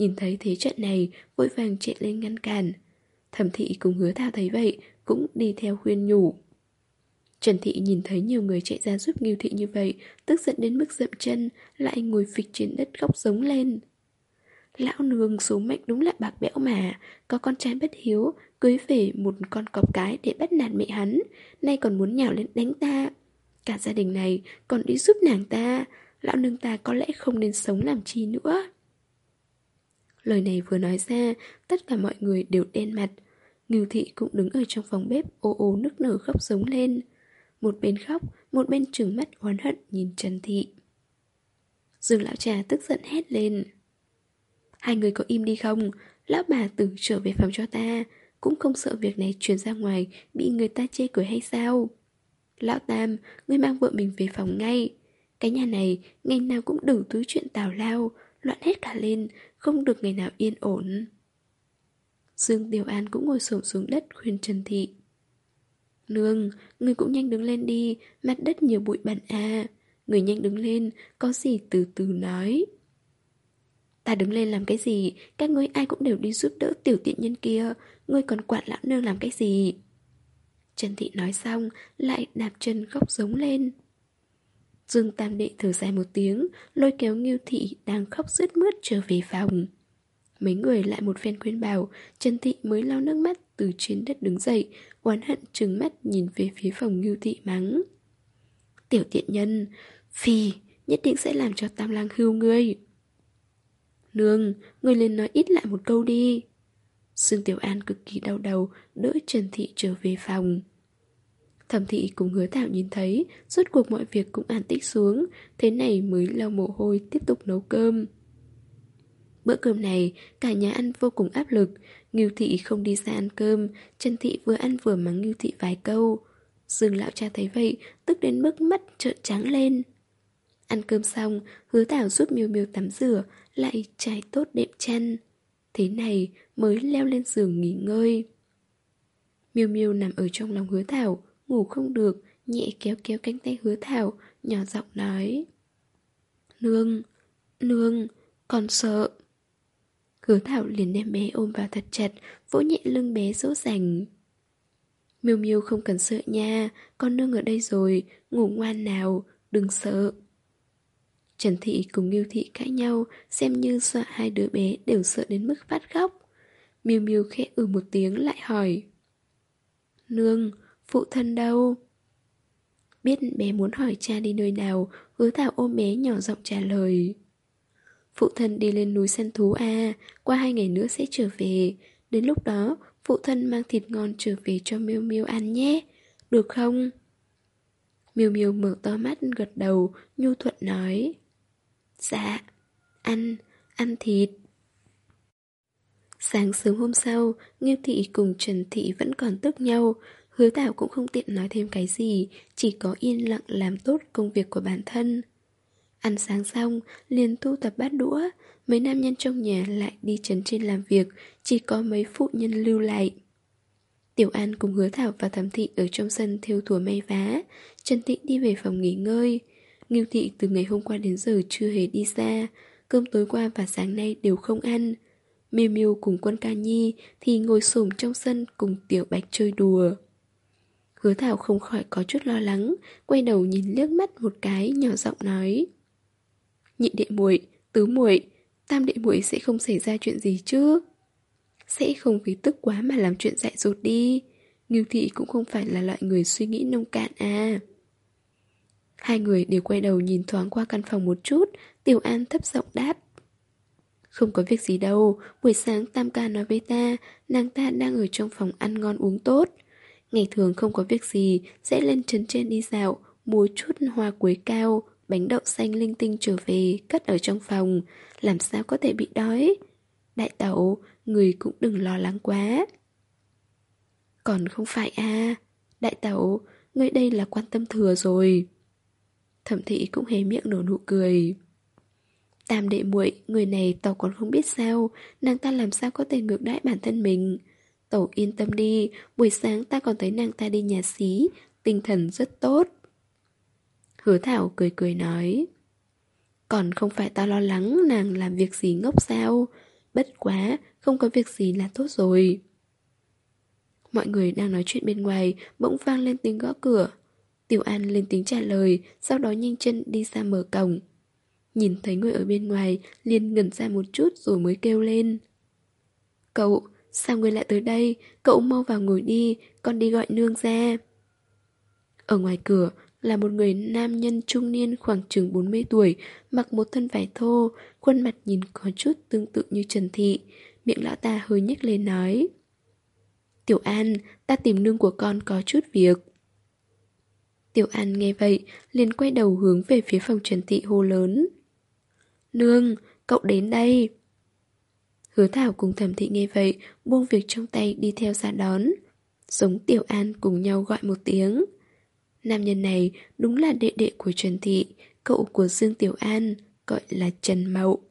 Nhìn thấy thế trận này, vội vàng chạy lên ngăn cản. Thẩm thị cùng hứa thao thấy vậy, cũng đi theo khuyên nhủ. Trần Thị nhìn thấy nhiều người chạy ra giúp Nghiêu Thị như vậy, tức giận đến mức dậm chân, lại ngồi phịch trên đất góc giống lên. Lão nương số mệnh đúng là bạc bẽo mà, có con trai bất hiếu, cưới về một con cọp cái để bắt nạt mẹ hắn, nay còn muốn nhào lên đánh ta. Cả gia đình này còn đi giúp nàng ta Lão nương ta có lẽ không nên sống làm chi nữa Lời này vừa nói ra Tất cả mọi người đều đen mặt. Ngưu thị cũng đứng ở trong phòng bếp Ô ô nức nở khóc giống lên. Một bên khóc Một bên trừng mắt oán hận nhìn Trần Thị. Dương lão trà tức giận hét lên. Hai người có im đi không? Lão bà tử trở về phòng cho ta Cũng không sợ việc này truyền ra ngoài Bị người ta chê cười hay sao? Lão Tam, ngươi mang vợ mình về phòng ngay. Cái nhà này ngày nào cũng đủ thứ chuyện tào lao Loạn hết cả lên không được ngày nào yên ổn. Dương Tiểu An cũng ngồi xổm xuống đất khuyên Trần Thị. Nương, người cũng nhanh đứng lên đi Mặt đất nhiều bụi bẩn à. Người nhanh đứng lên Có gì từ từ nói. Ta đứng lên làm cái gì? Các ngươi ai cũng đều đi giúp đỡ tiểu tiện nhân kia. Ngươi còn quản lão nương làm cái gì? Trần Thị nói xong Lại đạp chân khóc giống lên. Dương Tam Đệ thở dài một tiếng, Lôi kéo Nghiêu Thị đang khóc rứt mướt trở về phòng. Mấy người lại một phen khuyên bảo, Trần Thị mới lau nước mắt từ trên đất đứng dậy, Oán hận trừng mắt nhìn về phía phòng Nghiêu Thị mắng. Tiểu tiện nhân Phi Nhất định sẽ làm cho Tam Lang hưu ngươi. Nương, Ngươi lên nói ít lại một câu đi. Dương Tiểu An cực kỳ đau đầu, Đỡ Trần Thị trở về phòng. Thẩm thị cùng hứa thảo nhìn thấy Rốt cuộc mọi việc cũng an tích xuống Thế này mới lau mồ hôi tiếp tục nấu cơm Bữa cơm này, cả nhà ăn vô cùng áp lực. Ngưu thị không đi ra ăn cơm, Trần thị vừa ăn vừa mắng Ngưu thị vài câu. Dương lão cha thấy vậy, tức đến mức mắt trợn trắng lên. Ăn cơm xong, hứa thảo giúp miêu miêu tắm rửa, lại trải tốt đệm chăn. Thế này mới leo lên giường nghỉ ngơi. Miêu miêu nằm ở trong lòng hứa thảo, ngủ không được, nhẹ kéo kéo cánh tay hứa thảo, nhỏ giọng nói. Nương, nương, còn sợ. Hứa thảo liền đem bé ôm vào thật chặt, vỗ nhẹ lưng bé dỗ dành. Miêu miêu không cần sợ nha, con nương ở đây rồi, ngủ ngoan nào, đừng sợ. Trần Thị cùng Nghiêu Thị cãi nhau, xem như dọa hai đứa bé đều sợ đến mức phát khóc. Miêu Miêu khẽ ừ một tiếng lại hỏi. Nương, phụ thân đâu? Biết bé muốn hỏi cha đi nơi nào, hứa thảo ôm bé nhỏ giọng trả lời. Phụ thân đi lên núi săn thú à, qua hai ngày nữa sẽ trở về. Đến lúc đó, phụ thân mang thịt ngon trở về cho Miêu Miêu ăn nhé. Được không? Miêu Miêu mở to mắt gật đầu, nhu thuận nói. Dạ, ăn, ăn thịt. Sáng sớm hôm sau, Nghiêu Thị cùng Trần Thị vẫn còn tức nhau. Hứa Tảo cũng không tiện nói thêm cái gì, chỉ có yên lặng làm tốt công việc của bản thân. Ăn sáng xong, liền thu tập bát đũa, mấy nam nhân trong nhà lại đi trấn trên làm việc, chỉ có mấy phụ nhân lưu lại. Tiểu An cùng hứa Thảo và Thẩm Thị ở trong sân theo thùa may vá, Trần Thị đi về phòng nghỉ ngơi. Nghiêu Thị từ ngày hôm qua đến giờ chưa hề đi xa, cơm tối qua và sáng nay đều không ăn. Miêu Miêu cùng quân ca nhi thì ngồi xổm trong sân cùng Tiểu Bạch chơi đùa. Hứa Thảo không khỏi có chút lo lắng, quay đầu nhìn liếc mắt một cái nhỏ giọng nói. Nhị đệ muội, tứ muội, tam đệ muội sẽ không xảy ra chuyện gì chứ? Sẽ không vì tức quá mà làm chuyện dại dột đi. Ngưu thị cũng không phải là loại người suy nghĩ nông cạn à. Hai người đều quay đầu nhìn thoáng qua căn phòng một chút, Tiểu An thấp giọng đáp. Không có việc gì đâu, buổi sáng Tam ca nói với ta, nàng ta đang ở trong phòng ăn ngon uống tốt. Ngày thường không có việc gì, sẽ lên trấn trên đi dạo, mua chút hoa quế cao, bánh đậu xanh linh tinh trở về, cất ở trong phòng, làm sao có thể bị đói. Đại tẩu, người cũng đừng lo lắng quá. Còn không phải à, đại tẩu, người đây là quan tâm thừa rồi. Thẩm thị cũng hé miệng nở nụ cười. Tam đệ muội, người này tàu còn không biết sao, nàng ta làm sao có thể ngược đãi bản thân mình. Tẩu yên tâm đi, buổi sáng ta còn thấy nàng ta đi nhà xí, tinh thần rất tốt. Hứa Thảo cười cười nói. Còn không phải ta lo lắng nàng làm việc gì ngốc sao, bất quá, không có việc gì là tốt rồi. Mọi người đang nói chuyện bên ngoài, bỗng vang lên tiếng gõ cửa. Tiểu An lên tiếng trả lời, sau đó nhanh chân đi ra mở cổng. Nhìn thấy người ở bên ngoài, liền ngẩn ra một chút rồi mới kêu lên. Cậu, sao người lại tới đây? Cậu mau vào ngồi đi, con đi gọi nương ra. Ở ngoài cửa là một người nam nhân trung niên khoảng chừng 40 tuổi, mặc một thân vải thô, khuôn mặt nhìn có chút tương tự như Trần Thị. Miệng lão ta hơi nhếch lên nói. Tiểu An, ta tìm nương của con có chút việc. Tiểu An nghe vậy, liền quay đầu hướng về phía phòng Trần Thị hô lớn. Nương, cậu đến đây. Hứa Thảo cùng Thẩm Thị nghe vậy, buông việc trong tay đi theo ra đón. Giống Tiểu An cùng nhau gọi một tiếng. Nam nhân này đúng là đệ đệ của Trần Thị, cậu của Dương Tiểu An, gọi là Trần Mậu.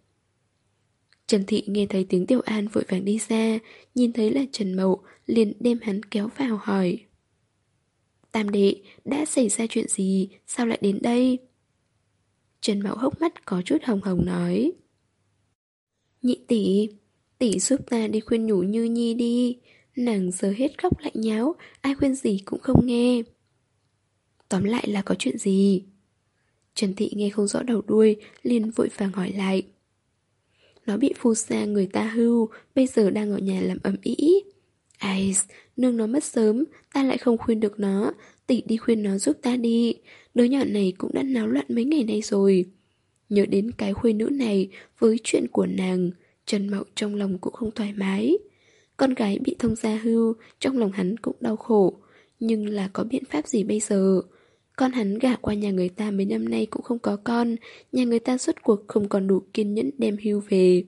Trần Thị nghe thấy tiếng Tiểu An vội vàng đi ra, nhìn thấy là Trần Mậu, liền đem hắn kéo vào hỏi. Tam đệ, đã xảy ra chuyện gì, sao lại đến đây? Trần Mậu hốc mắt có chút hồng hồng nói. Nhị tỷ, tỷ giúp ta đi khuyên nhủ Như Nhi đi. Nàng giờ hết khóc lại nháo, ai khuyên gì cũng không nghe. Tóm lại là có chuyện gì? Trần Thị nghe không rõ đầu đuôi, liền vội vàng hỏi lại. Nó bị phu xa người ta hưu, bây giờ đang ở nhà làm ẩm ý. Ai, nương nó mất sớm, ta lại không khuyên được nó, tỷ đi khuyên nó giúp ta đi. Đứa nhỏ này cũng đã náo loạn mấy ngày nay rồi. Nhớ đến cái khuê nữ này với chuyện của nàng, Trần Mậu trong lòng cũng không thoải mái. Con gái bị thông gia hưu, trong lòng hắn cũng đau khổ. Nhưng là có biện pháp gì bây giờ? Con hắn gả qua nhà người ta mấy năm nay cũng không có con, nhà người ta suốt cuộc không còn đủ kiên nhẫn đem hưu về.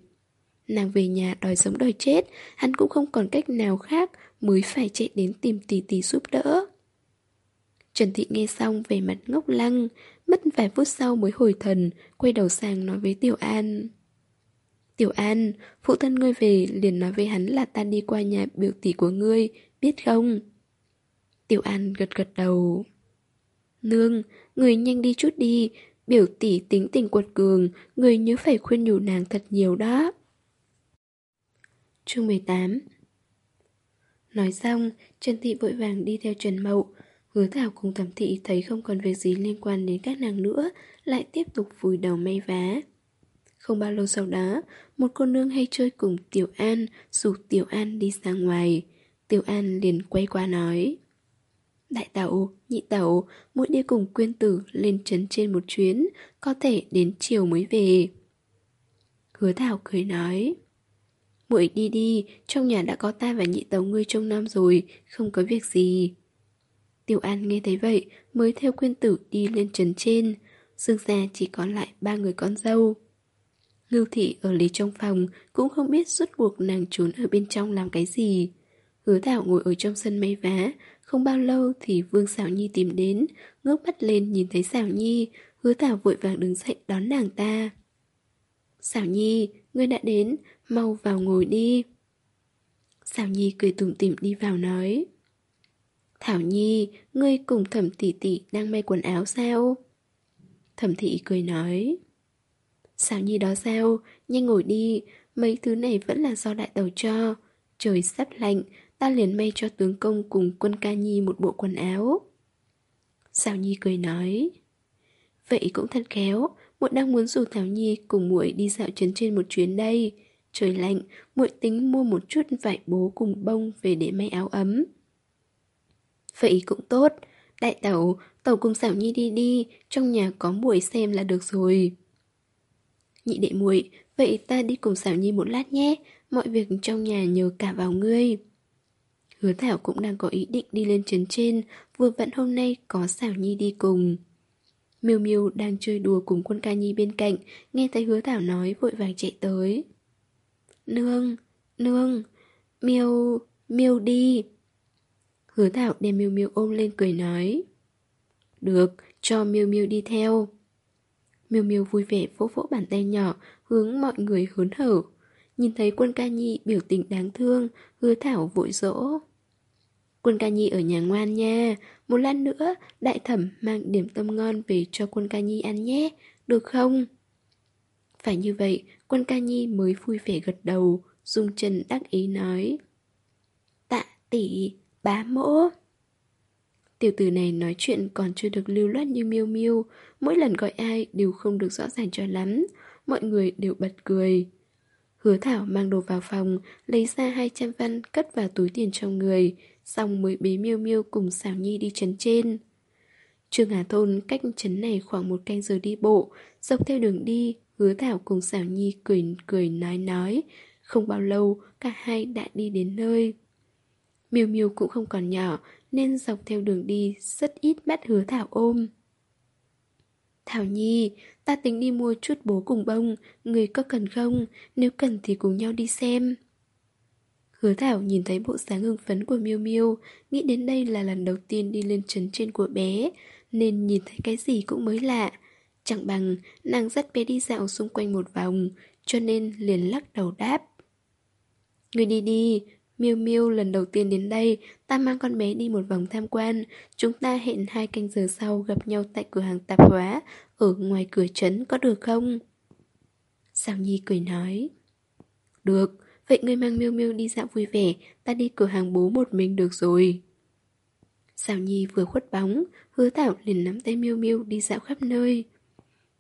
Nàng về nhà đòi sống đòi chết Hắn cũng không còn cách nào khác Mới phải chạy đến tìm tỷ tỷ giúp đỡ Trần Thị nghe xong về mặt ngốc lăng Mất vài phút sau mới hồi thần Quay đầu sang nói với Tiểu An Tiểu An Phụ thân ngươi về liền nói với hắn là ta đi qua nhà biểu tỷ của ngươi Biết không? Tiểu An gật gật đầu. Nương Người nhanh đi chút đi Biểu tỷ tính tình quật cường Người nhớ phải khuyên nhủ nàng thật nhiều đó. Chương 18 Nói xong, Trần Thị vội vàng đi theo Trần Mậu Hứa Thảo cùng thẩm thị thấy không còn việc gì liên quan đến các nàng nữa Lại tiếp tục vùi đầu may vá. Không bao lâu sau đó Một cô nương hay chơi cùng Tiểu An Rủ Tiểu An đi ra ngoài Tiểu An liền quay qua nói Đại tẩu, nhị tẩu Mỗi đi cùng quyên tử lên trấn trên một chuyến Có thể đến chiều mới về Hứa Thảo cười nói muội đi đi, trong nhà đã có ta và nhị tàu ngươi trong năm rồi, không có việc gì. Tiểu An nghe thấy vậy, mới theo quyên tử đi lên trấn trên. Dương gia chỉ còn lại ba người con dâu. Lưu thị ở lý trong phòng, cũng không biết suốt cuộc nàng trốn ở bên trong làm cái gì. Hứa Thảo ngồi ở trong sân may vá, không bao lâu thì Vương Sảo Nhi tìm đến, ngước mắt lên nhìn thấy Sảo Nhi, Hứa Thảo vội vàng đứng dậy đón nàng ta. Sảo Nhi, ngươi đã đến, mau vào ngồi đi. Sảo Nhi cười tủm tỉm đi vào nói. Thảo Nhi, ngươi cùng thẩm tỷ tỷ đang may quần áo sao? Thẩm thị cười nói. Sao Nhi đó sao, nhanh ngồi đi, mấy thứ này vẫn là do đại tàu cho. Trời sắp lạnh, ta liền may cho tướng công cùng quân ca nhi một bộ quần áo. Sao Nhi cười nói. Vậy cũng thật khéo, muội đang muốn rủ Thảo Nhi cùng muội đi dạo trấn trên một chuyến đây. Trời lạnh, muội tính mua một chút vải bố cùng bông về để may áo ấm. Vậy cũng tốt. Đại tẩu, tẩu cùng xảo nhi đi đi, trong nhà có muội xem là được rồi. Nhị đệ muội, vậy ta đi cùng xảo nhi một lát nhé, mọi việc trong nhà nhờ cả vào ngươi. Hứa Thảo cũng đang có ý định đi lên trấn trên, vừa vặn hôm nay có xảo nhi đi cùng. Miêu Miêu đang chơi đùa cùng quân ca nhi bên cạnh, nghe thấy hứa Thảo nói vội vàng chạy tới. Nương, nương, Miêu, Miêu đi. Hứa Thảo đem Miêu Miêu ôm lên cười nói. Được, cho Miêu Miêu đi theo. Miêu Miêu vui vẻ vỗ vỗ bàn tay nhỏ, hướng mọi người hớn hở. Nhìn thấy quân ca nhi biểu tình đáng thương, hứa Thảo vội dỗ. Quân ca nhi ở nhà ngoan nha, một lát nữa đại thẩm mang điểm tâm ngon về cho quân ca nhi ăn nhé, được không? Phải như vậy, quân ca nhi mới vui vẻ gật đầu, dung chân đắc ý nói. Tạ tỷ, bá mỗ. Tiểu tử này nói chuyện còn chưa được lưu loát như miêu miêu, mỗi lần gọi ai đều không được rõ ràng cho lắm, mọi người đều bật cười. Hứa Thảo mang đồ vào phòng, lấy ra 200 văn cất vào túi tiền trong người, xong mới bế miêu miêu cùng xảo nhi đi chấn trên. Trương Hà Thôn cách chấn này khoảng một canh giờ đi bộ, dọc theo đường đi, hứa Thảo cùng xảo nhi cười cười nói nói. Không bao lâu, cả hai đã đi đến nơi. Miêu Miêu cũng không còn nhỏ nên dọc theo đường đi Rất ít bắt hứa Thảo ôm. Thảo Nhi Ta tính đi mua chút bố cùng bông Người có cần không? Nếu cần thì cùng nhau đi xem. Hứa Thảo nhìn thấy bộ dáng hưng phấn của Miêu Miêu Nghĩ đến đây là lần đầu tiên đi lên trấn trên của bé Nên nhìn thấy cái gì cũng mới lạ. Chẳng bằng nàng dắt bé đi dạo xung quanh một vòng Cho nên liền lắc đầu đáp. Người đi đi, Miêu Miêu lần đầu tiên đến đây, ta mang con bé đi một vòng tham quan. Chúng ta hẹn hai canh giờ sau gặp nhau tại cửa hàng tạp hóa, ở ngoài cửa trấn có được không? Sao Nhi cười nói. Được, vậy ngươi mang Miêu Miêu đi dạo vui vẻ, ta đi cửa hàng bố một mình được rồi. Sao Nhi vừa khuất bóng, hứa Thảo liền nắm tay Miêu Miêu đi dạo khắp nơi.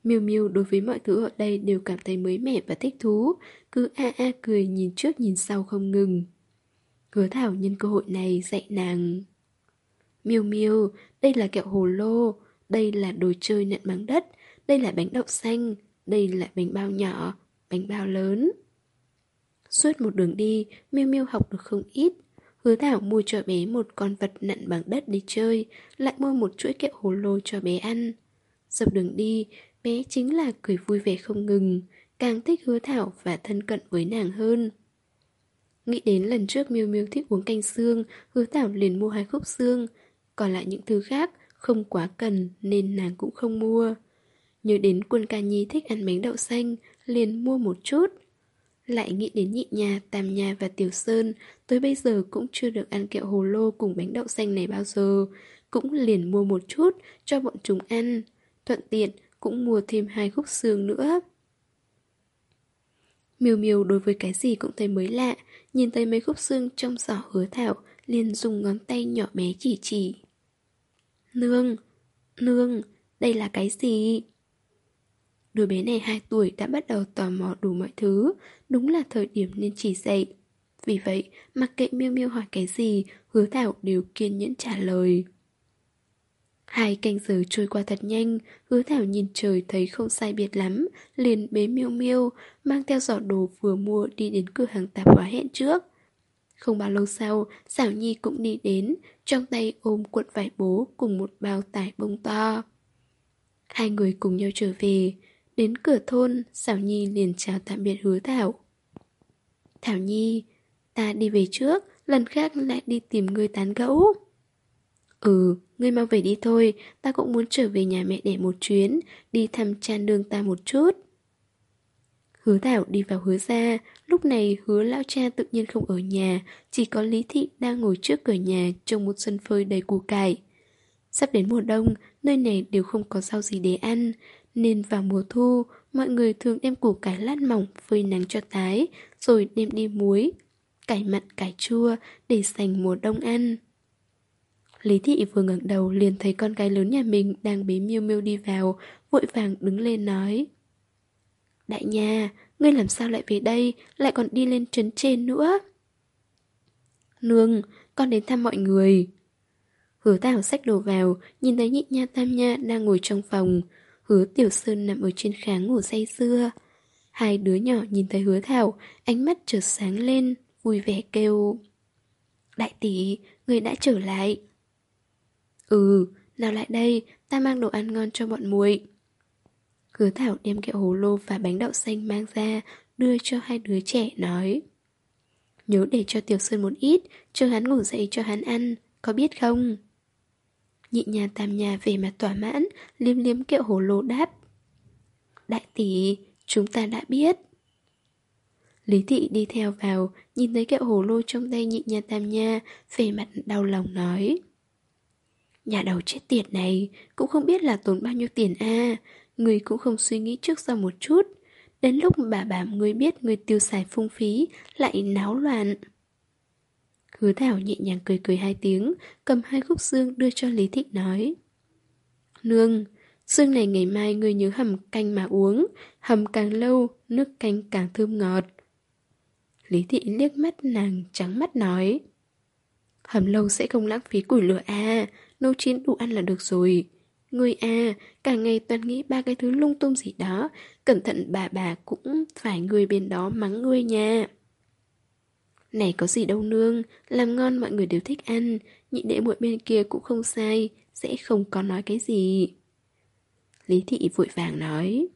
Miêu Miêu đối với mọi thứ ở đây đều cảm thấy mới mẻ và thích thú, cứ a a cười nhìn trước nhìn sau không ngừng. Hứa Thảo nhân cơ hội này dạy nàng. Miêu miêu, đây là kẹo hồ lô Đây là đồ chơi nặn bằng đất Đây là bánh đậu xanh Đây là bánh bao nhỏ Bánh bao lớn. Suốt một đường đi Miêu miêu học được không ít. Hứa Thảo mua cho bé một con vật nặn bằng đất đi chơi Lại mua một chuỗi kẹo hồ lô cho bé ăn. Dọc đường đi Bé chính là cười vui vẻ không ngừng càng thích hứa thảo và thân cận với nàng hơn. Nghĩ đến lần trước miêu miêu thích uống canh xương, hứa thảo liền mua hai khúc xương. Còn lại những thứ khác không quá cần nên nàng cũng không mua. Nhớ đến quân ca nhi thích ăn bánh đậu xanh, liền mua một chút. Lại nghĩ đến nhị nhà, tam nhà và tiểu sơn, tới bây giờ cũng chưa được ăn kẹo hồ lô cùng bánh đậu xanh này bao giờ. Cũng liền mua một chút cho bọn chúng ăn. Thuận tiện cũng mua thêm hai khúc xương nữa. Miêu miêu đối với cái gì cũng thấy mới lạ, nhìn thấy mấy khúc xương trong giỏ hứa thảo, liền dùng ngón tay nhỏ bé chỉ chỉ. Nương, nương, đây là cái gì? Đứa bé này 2 tuổi đã bắt đầu tò mò đủ mọi thứ, đúng là thời điểm nên chỉ dạy. Vì vậy, mặc kệ miêu miêu hỏi cái gì, hứa thảo đều kiên nhẫn trả lời. Hai canh giờ trôi qua thật nhanh, hứa thảo nhìn trời thấy không sai biệt lắm, liền bế miêu miêu, mang theo giỏ đồ vừa mua đi đến cửa hàng tạp hóa hẹn trước. Không bao lâu sau, Xảo Nhi cũng đi đến, trong tay ôm cuộn vải bố cùng một bao tải bông to. Hai người cùng nhau trở về, đến cửa thôn, Xảo Nhi liền chào tạm biệt hứa Thảo. Thảo Nhi, ta đi về trước, lần khác lại đi tìm người tán gẫu. Ừ, ngươi mau về đi thôi, ta cũng muốn trở về nhà mẹ để một chuyến, đi thăm cha nương ta một chút. Hứa Thảo đi vào hứa ra, lúc này hứa lão cha tự nhiên không ở nhà, chỉ có Lý Thị đang ngồi trước cửa nhà trong một sân phơi đầy củ cải. Sắp đến mùa đông, nơi này đều không có rau gì để ăn, nên vào mùa thu, mọi người thường đem củ cải lát mỏng phơi nắng cho tái, rồi đem đi muối, cải mặn cải chua để dành mùa đông ăn. Lý Thị vừa ngẩng đầu liền thấy con gái lớn nhà mình đang bế miêu miêu đi vào, vội vàng đứng lên nói. Đại nhà, ngươi làm sao lại về đây, lại còn đi lên trấn trên nữa? Nương, con đến thăm mọi người. Hứa Tảo xách đồ vào, nhìn thấy nhị nha tam nha đang ngồi trong phòng. Hứa Tiểu Sơn nằm ở trên kháng ngủ say sưa. Hai đứa nhỏ nhìn thấy hứa Thảo, ánh mắt chợt sáng lên, vui vẻ kêu. Đại tỷ, người đã trở lại. Ừ, nào lại đây, ta mang đồ ăn ngon cho bọn muội. Hứa Thảo đem kẹo hồ lô và bánh đậu xanh mang ra, đưa cho hai đứa trẻ nói. Nhớ để cho Tiểu Sơn một ít, cho hắn ngủ dậy cho hắn ăn, có biết không? Nhị nhà tam nhà về mặt tỏa mãn, liếm liếm kẹo hồ lô đáp. Đại tỷ, chúng ta đã biết. Lý thị đi theo vào, nhìn thấy kẹo hồ lô trong tay nhị nhà tam nha, về mặt đau lòng nói. Nhà đầu chết tiệt này, cũng không biết là tốn bao nhiêu tiền a. À. Người cũng không suy nghĩ trước ra một chút. Đến lúc bà bà người biết người tiêu xài phung phí Lại náo loạn. Hứa Thảo nhẹ nhàng cười cười hai tiếng Cầm hai khúc xương đưa cho Lý Thị nói. Nương Xương này ngày mai người nhớ hầm canh mà uống Hầm càng lâu Nước canh càng thơm ngọt. Lý Thị liếc mắt nàng trắng mắt nói. Hầm lâu sẽ không lãng phí củi lửa à Nấu chín đủ ăn là được rồi Ngươi à, cả ngày toàn nghĩ ba cái thứ lung tung gì đó, cẩn thận bà bà cũng phải người bên đó mắng ngươi nha. Này có gì đâu nương, làm ngon mọi người đều thích ăn, nhị đệ muội bên kia cũng không sai, sẽ không có nói cái gì. Lý thị vội vàng nói.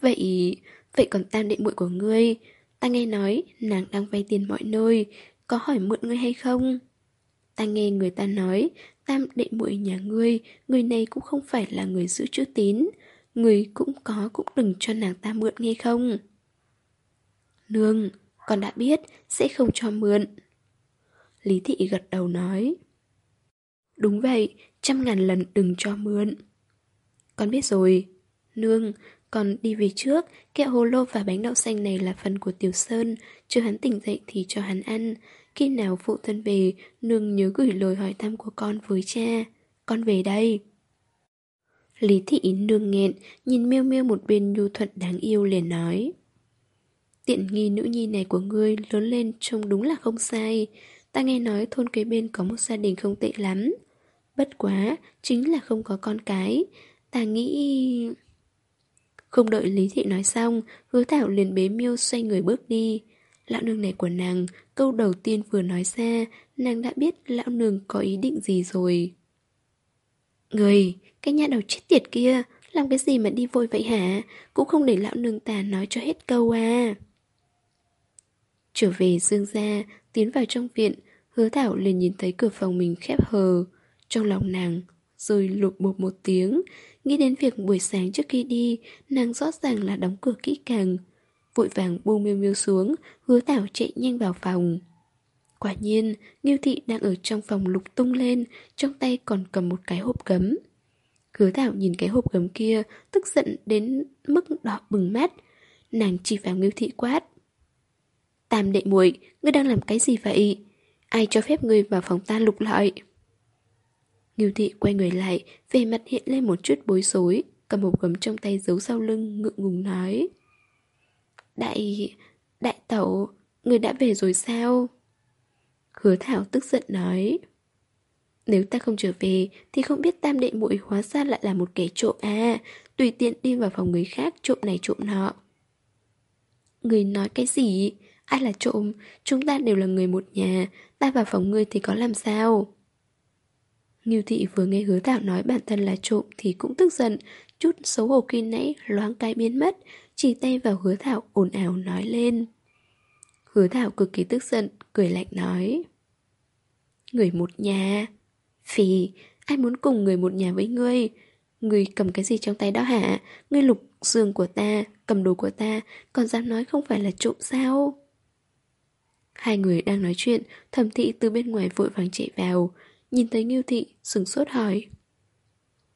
Vậy, vậy còn tam đệ muội của ngươi, ta nghe nói nàng đang vay tiền mọi nơi, có hỏi mượn ngươi hay không? Ta nghe người ta nói, tam đệ muội nhà ngươi, người này cũng không phải là người giữ chữ tín. Người cũng có cũng đừng cho nàng ta mượn nghe không. Nương, con đã biết, sẽ không cho mượn. Lý thị gật đầu nói. Đúng vậy, trăm ngàn lần đừng cho mượn. Con biết rồi. Nương, con đi về trước, kẹo hồ lô và bánh đậu xanh này là phần của Tiểu Sơn, chờ hắn tỉnh dậy thì cho hắn ăn. Khi nào phụ thân về, nương nhớ gửi lời hỏi thăm của con với cha. Con về đây. Lý thị nương nghẹn, nhìn miêu miêu một bên nhu thuận đáng yêu liền nói. Tiện nghi nữ nhi này của ngươi lớn lên trông đúng là không sai. Ta nghe nói thôn kế bên có một gia đình không tệ lắm. Bất quá, chính là không có con cái. Ta nghĩ... Không đợi Lý Thị nói xong, hứa thảo liền bế miêu xoay người bước đi. Lão nương này của nàng, câu đầu tiên vừa nói ra, nàng đã biết lão nương có ý định gì rồi. Người, cái nhà đầu chết tiệt kia, Làm cái gì mà đi vội vậy hả? Cũng không để lão nương ta nói cho hết câu à. Trở về dương gia Tiến vào trong viện Hứa Thảo liền nhìn thấy cửa phòng mình khép hờ. Trong lòng nàng Rồi lục bột một tiếng. Nghĩ đến việc buổi sáng trước khi đi Nàng rõ ràng là đóng cửa kỹ càng. Vội vàng buông miêu miêu xuống Hứa Thảo chạy nhanh vào phòng Quả nhiên, Nghiêu Thị đang ở trong phòng lục tung lên, trong tay còn cầm một cái hộp gấm. Hứa Thảo nhìn cái hộp gấm kia, tức giận đến mức đỏ bừng mắt. Nàng chỉ vào Nghiêu Thị quát. Tam đệ muội, ngươi đang làm cái gì vậy? Ai cho phép ngươi vào phòng ta lục lọi? Nghiêu Thị quay người lại, về mặt hiện lên một chút bối rối, cầm hộp gấm trong tay giấu sau lưng, ngượng ngùng nói. Đại... đại tẩu, người đã về rồi sao? Hứa Thảo tức giận nói. Nếu ta không trở về Thì không biết tam đệ muội hóa ra lại là một kẻ trộm à? Tùy tiện đi vào phòng người khác Trộm này trộm nọ. Người nói cái gì? Ai là trộm? Chúng ta đều là người một nhà. Ta vào phòng ngươi thì có làm sao? Nghiêu thị vừa nghe hứa thảo nói bản thân là trộm thì cũng tức giận, chút xấu hổ khi nãy loáng cái biến mất, chỉ tay vào hứa thảo ồn ào nói lên. Hứa thảo cực kỳ tức giận, cười lạnh nói. Người một nhà Phì Ai muốn cùng người một nhà với ngươi? Ngươi cầm cái gì trong tay đó hả? Ngươi lục giường của ta Cầm đồ của ta Còn dám nói không phải là trộm sao? Hai người đang nói chuyện Thẩm thị từ bên ngoài vội vàng chạy vào Nhìn thấy Ngưu thị sừng sốt hỏi.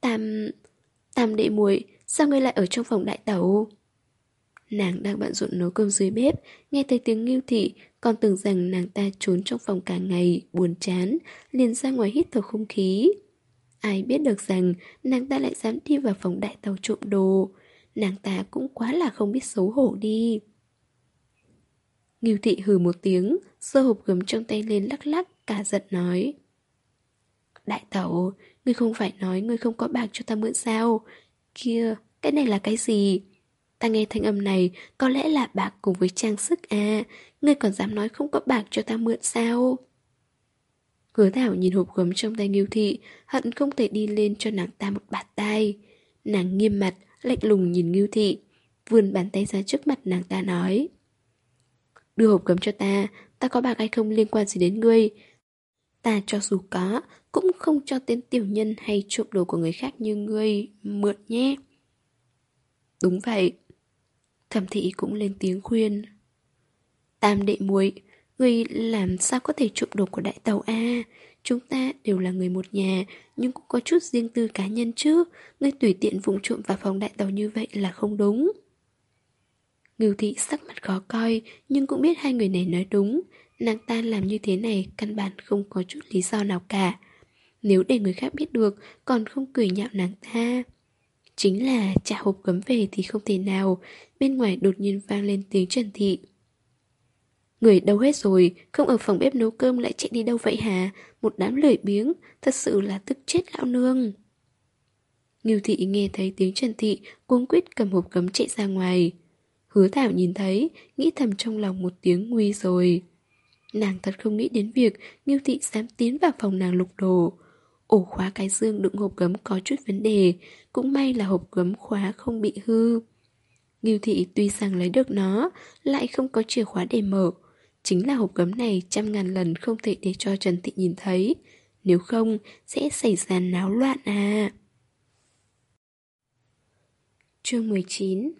Tam... Tam đệ muội Sao ngươi lại ở trong phòng đại tẩu? Nàng đang bận rộn nấu cơm dưới bếp Nghe thấy tiếng Ngưu thị còn tưởng rằng nàng ta trốn trong phòng cả ngày, buồn chán, liền ra ngoài hít thở không khí. Ai biết được rằng nàng ta lại dám đi vào phòng đại tàu trộm đồ. Nàng ta cũng quá là không biết xấu hổ đi. Ngưu thị hừ một tiếng, sơ hộp gấm trong tay lên lắc lắc, cả giật nói. Đại tẩu, ngươi không phải nói ngươi không có bạc cho ta mượn sao? Kia, cái này là cái gì? Ta nghe thanh âm này, có lẽ là bạc cùng với trang sức à. Ngươi còn dám nói không có bạc cho ta mượn sao? Hứa thảo nhìn hộp gấm trong tay nghiêu thị, Hận không thể đi lên cho nàng ta một bạt tay. Nàng nghiêm mặt, Lạnh lùng nhìn nghiêu thị, Vươn bàn tay ra trước mặt nàng ta nói. Đưa hộp gấm cho ta Ta có bạc hay không liên quan gì đến ngươi? Ta cho dù có, Cũng không cho tên tiểu nhân hay trộm đồ của người khác như ngươi Mượn nhé. Đúng vậy Thẩm thị cũng lên tiếng khuyên. Tam đệ muội Người làm sao có thể trộm đồ của đại tàu A? Chúng ta đều là người một nhà, Nhưng cũng có chút riêng tư cá nhân chứ. Người tùy tiện vụng trộm vào phòng đại tàu như vậy là không đúng. Ngưu thị sắc mặt khó coi, Nhưng cũng biết hai người này nói đúng. Nàng ta làm như thế này Căn bản không có chút lý do nào cả. Nếu để người khác biết được, Còn không cười nhạo nàng ta. Chính là trả hộp cấm về thì không thể nào. Bên ngoài đột nhiên vang lên tiếng Trần Thị. Người đâu hết rồi, Không ở phòng bếp nấu cơm lại chạy đi đâu vậy hả? Một đám lười biếng, Thật sự là tức chết lão nương. Ngưu Thị nghe thấy tiếng Trần Thị, Cuống quyết cầm hộp cấm chạy ra ngoài. Hứa Thảo nhìn thấy, Nghĩ thầm trong lòng một tiếng nguy rồi. Nàng thật không nghĩ đến việc Ngưu Thị dám tiến vào phòng nàng lục đồ. Ổ khóa cái dương đựng hộp gấm có chút vấn đề, Cũng may là hộp gấm khóa không bị hư. Ngưu thị tuy rằng lấy được nó, Lại không có chìa khóa để mở. Chính là hộp gấm này trăm ngàn lần không thể để cho Trần Thị nhìn thấy. Nếu không, sẽ xảy ra náo loạn à. Chương 19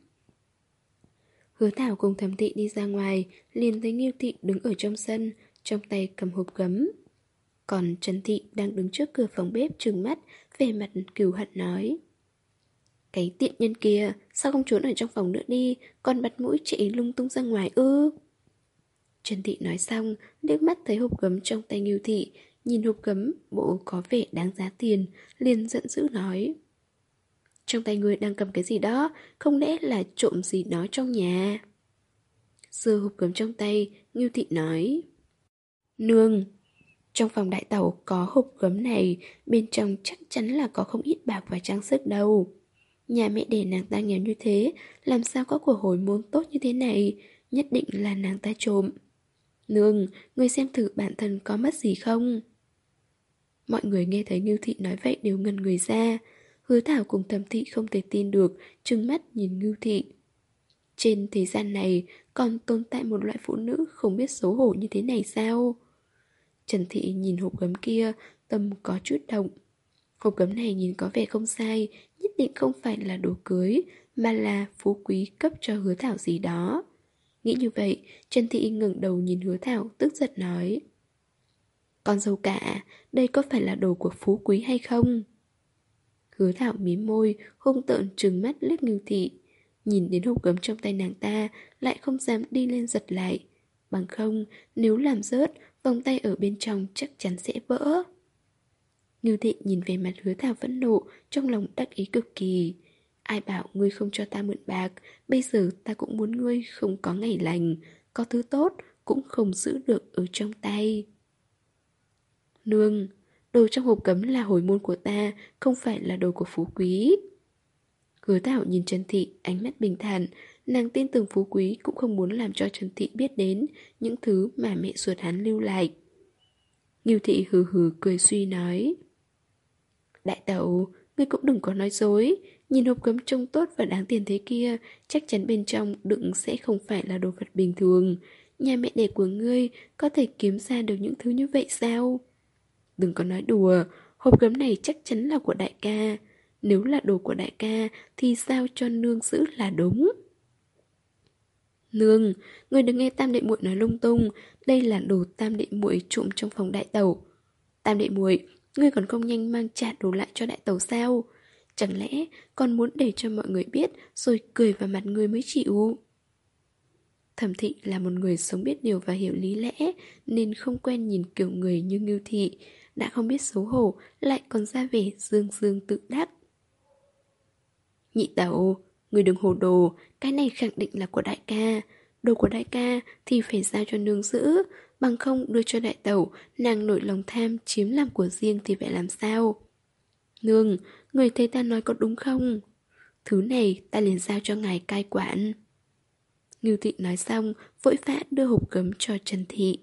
Hứa Thảo cùng thẩm thị đi ra ngoài, liền thấy Nghiêu Thị đứng ở trong sân, Trong tay cầm hộp gấm còn Trần Thị đang đứng trước cửa phòng bếp trừng mắt, về mặt cừu hận nói. Cái tiện nhân kia, sao không trốn ở trong phòng nữa đi, còn bật mũi chạy lung tung ra ngoài ư? Trần Thị nói xong, liếc mắt thấy hộp gấm trong tay Nghiêu Thị, nhìn hộp gấm, bộ có vẻ đáng giá tiền, liền giận dữ nói. Trong tay người đang cầm cái gì đó, không lẽ là trộm gì đó trong nhà? Sơ hộp gấm trong tay, Nghiêu Thị nói. Nương, trong phòng đại tàu có hộp gấm này, bên trong chắc chắn là có không ít bạc và trang sức đâu. Nhà mẹ để nàng ta nghèo như thế, làm sao có của hồi môn tốt như thế này, nhất định là nàng ta trộm. Nương, người xem thử bản thân có mất gì không? Mọi người nghe thấy Ngưu Thị nói vậy đều ngần người ra. Hứa Thảo cùng thẩm thị không thể tin được, trừng mắt nhìn Ngưu Thị. Trên thế gian này còn tồn tại một loại phụ nữ không biết xấu hổ như thế này sao? Trần Thị nhìn hộp gấm kia, tâm có chút động. Hộp gấm này nhìn có vẻ không sai, nhất định không phải là đồ cưới, mà là phú quý cấp cho hứa thảo gì đó. Nghĩ như vậy, Trần Thị ngẩng đầu nhìn hứa thảo, tức giận nói. Con dâu cả, đây có phải là đồ của phú quý hay không? Hứa thảo mím môi, hung tợn trừng mắt liếc ngưu thị. Nhìn đến hộp gấm trong tay nàng ta, lại không dám đi lên giật lại. Bằng không, nếu làm rớt, vòng tay ở bên trong chắc chắn sẽ vỡ. Ngưu thị nhìn về mặt hứa thảo vẫn nộ, trong lòng đắc ý cực kỳ. Ai bảo ngươi không cho ta mượn bạc, bây giờ ta cũng muốn ngươi không có ngày lành, có thứ tốt cũng không giữ được ở trong tay. Nương, đồ trong hộp cấm là hồi môn của ta, không phải là đồ của phú quý. Hứa Thảo nhìn Trần Thị, ánh mắt bình thản, nàng tin tưởng phú quý cũng không muốn làm cho Trần Thị biết đến những thứ mà mẹ ruột hắn lưu lại. Nghiêu Thị hừ hừ cười suy nói. Đại tẩu, ngươi cũng đừng có nói dối, nhìn hộp cấm trông tốt và đáng tiền thế kia, chắc chắn bên trong đựng sẽ không phải là đồ vật bình thường. Nhà mẹ đẻ của ngươi có thể kiếm ra được những thứ như vậy sao? Đừng có nói đùa, hộp gấm này chắc chắn là của đại ca. Nếu là đồ của đại ca thì sao cho nương giữ là đúng. Nương, người đừng nghe tam đệ muội nói lung tung, đây là đồ tam đệ muội trộm trong phòng đại tẩu. Tam đệ muội, ngươi còn không nhanh mang trả đồ lại cho đại tẩu sao? Chẳng lẽ còn muốn để cho mọi người biết rồi cười vào mặt ngươi mới chịu? Thẩm thị là một người sống biết điều và hiểu lý lẽ nên không quen nhìn kiểu người như Ngưu thị, đã không biết xấu hổ lại còn ra vẻ dương dương tự đắc. Nhị tẩu, người đừng hồ đồ, cái này khẳng định là của đại ca. Đồ của đại ca thì phải giao cho nương giữ, bằng không đưa cho đại tẩu, nàng nổi lòng tham chiếm làm của riêng thì phải làm sao? Nương, người thấy ta nói có đúng không? Thứ này ta liền giao cho ngài cai quản. Ngưu thị nói xong, vội vã đưa hộp gấm cho Trần Thị.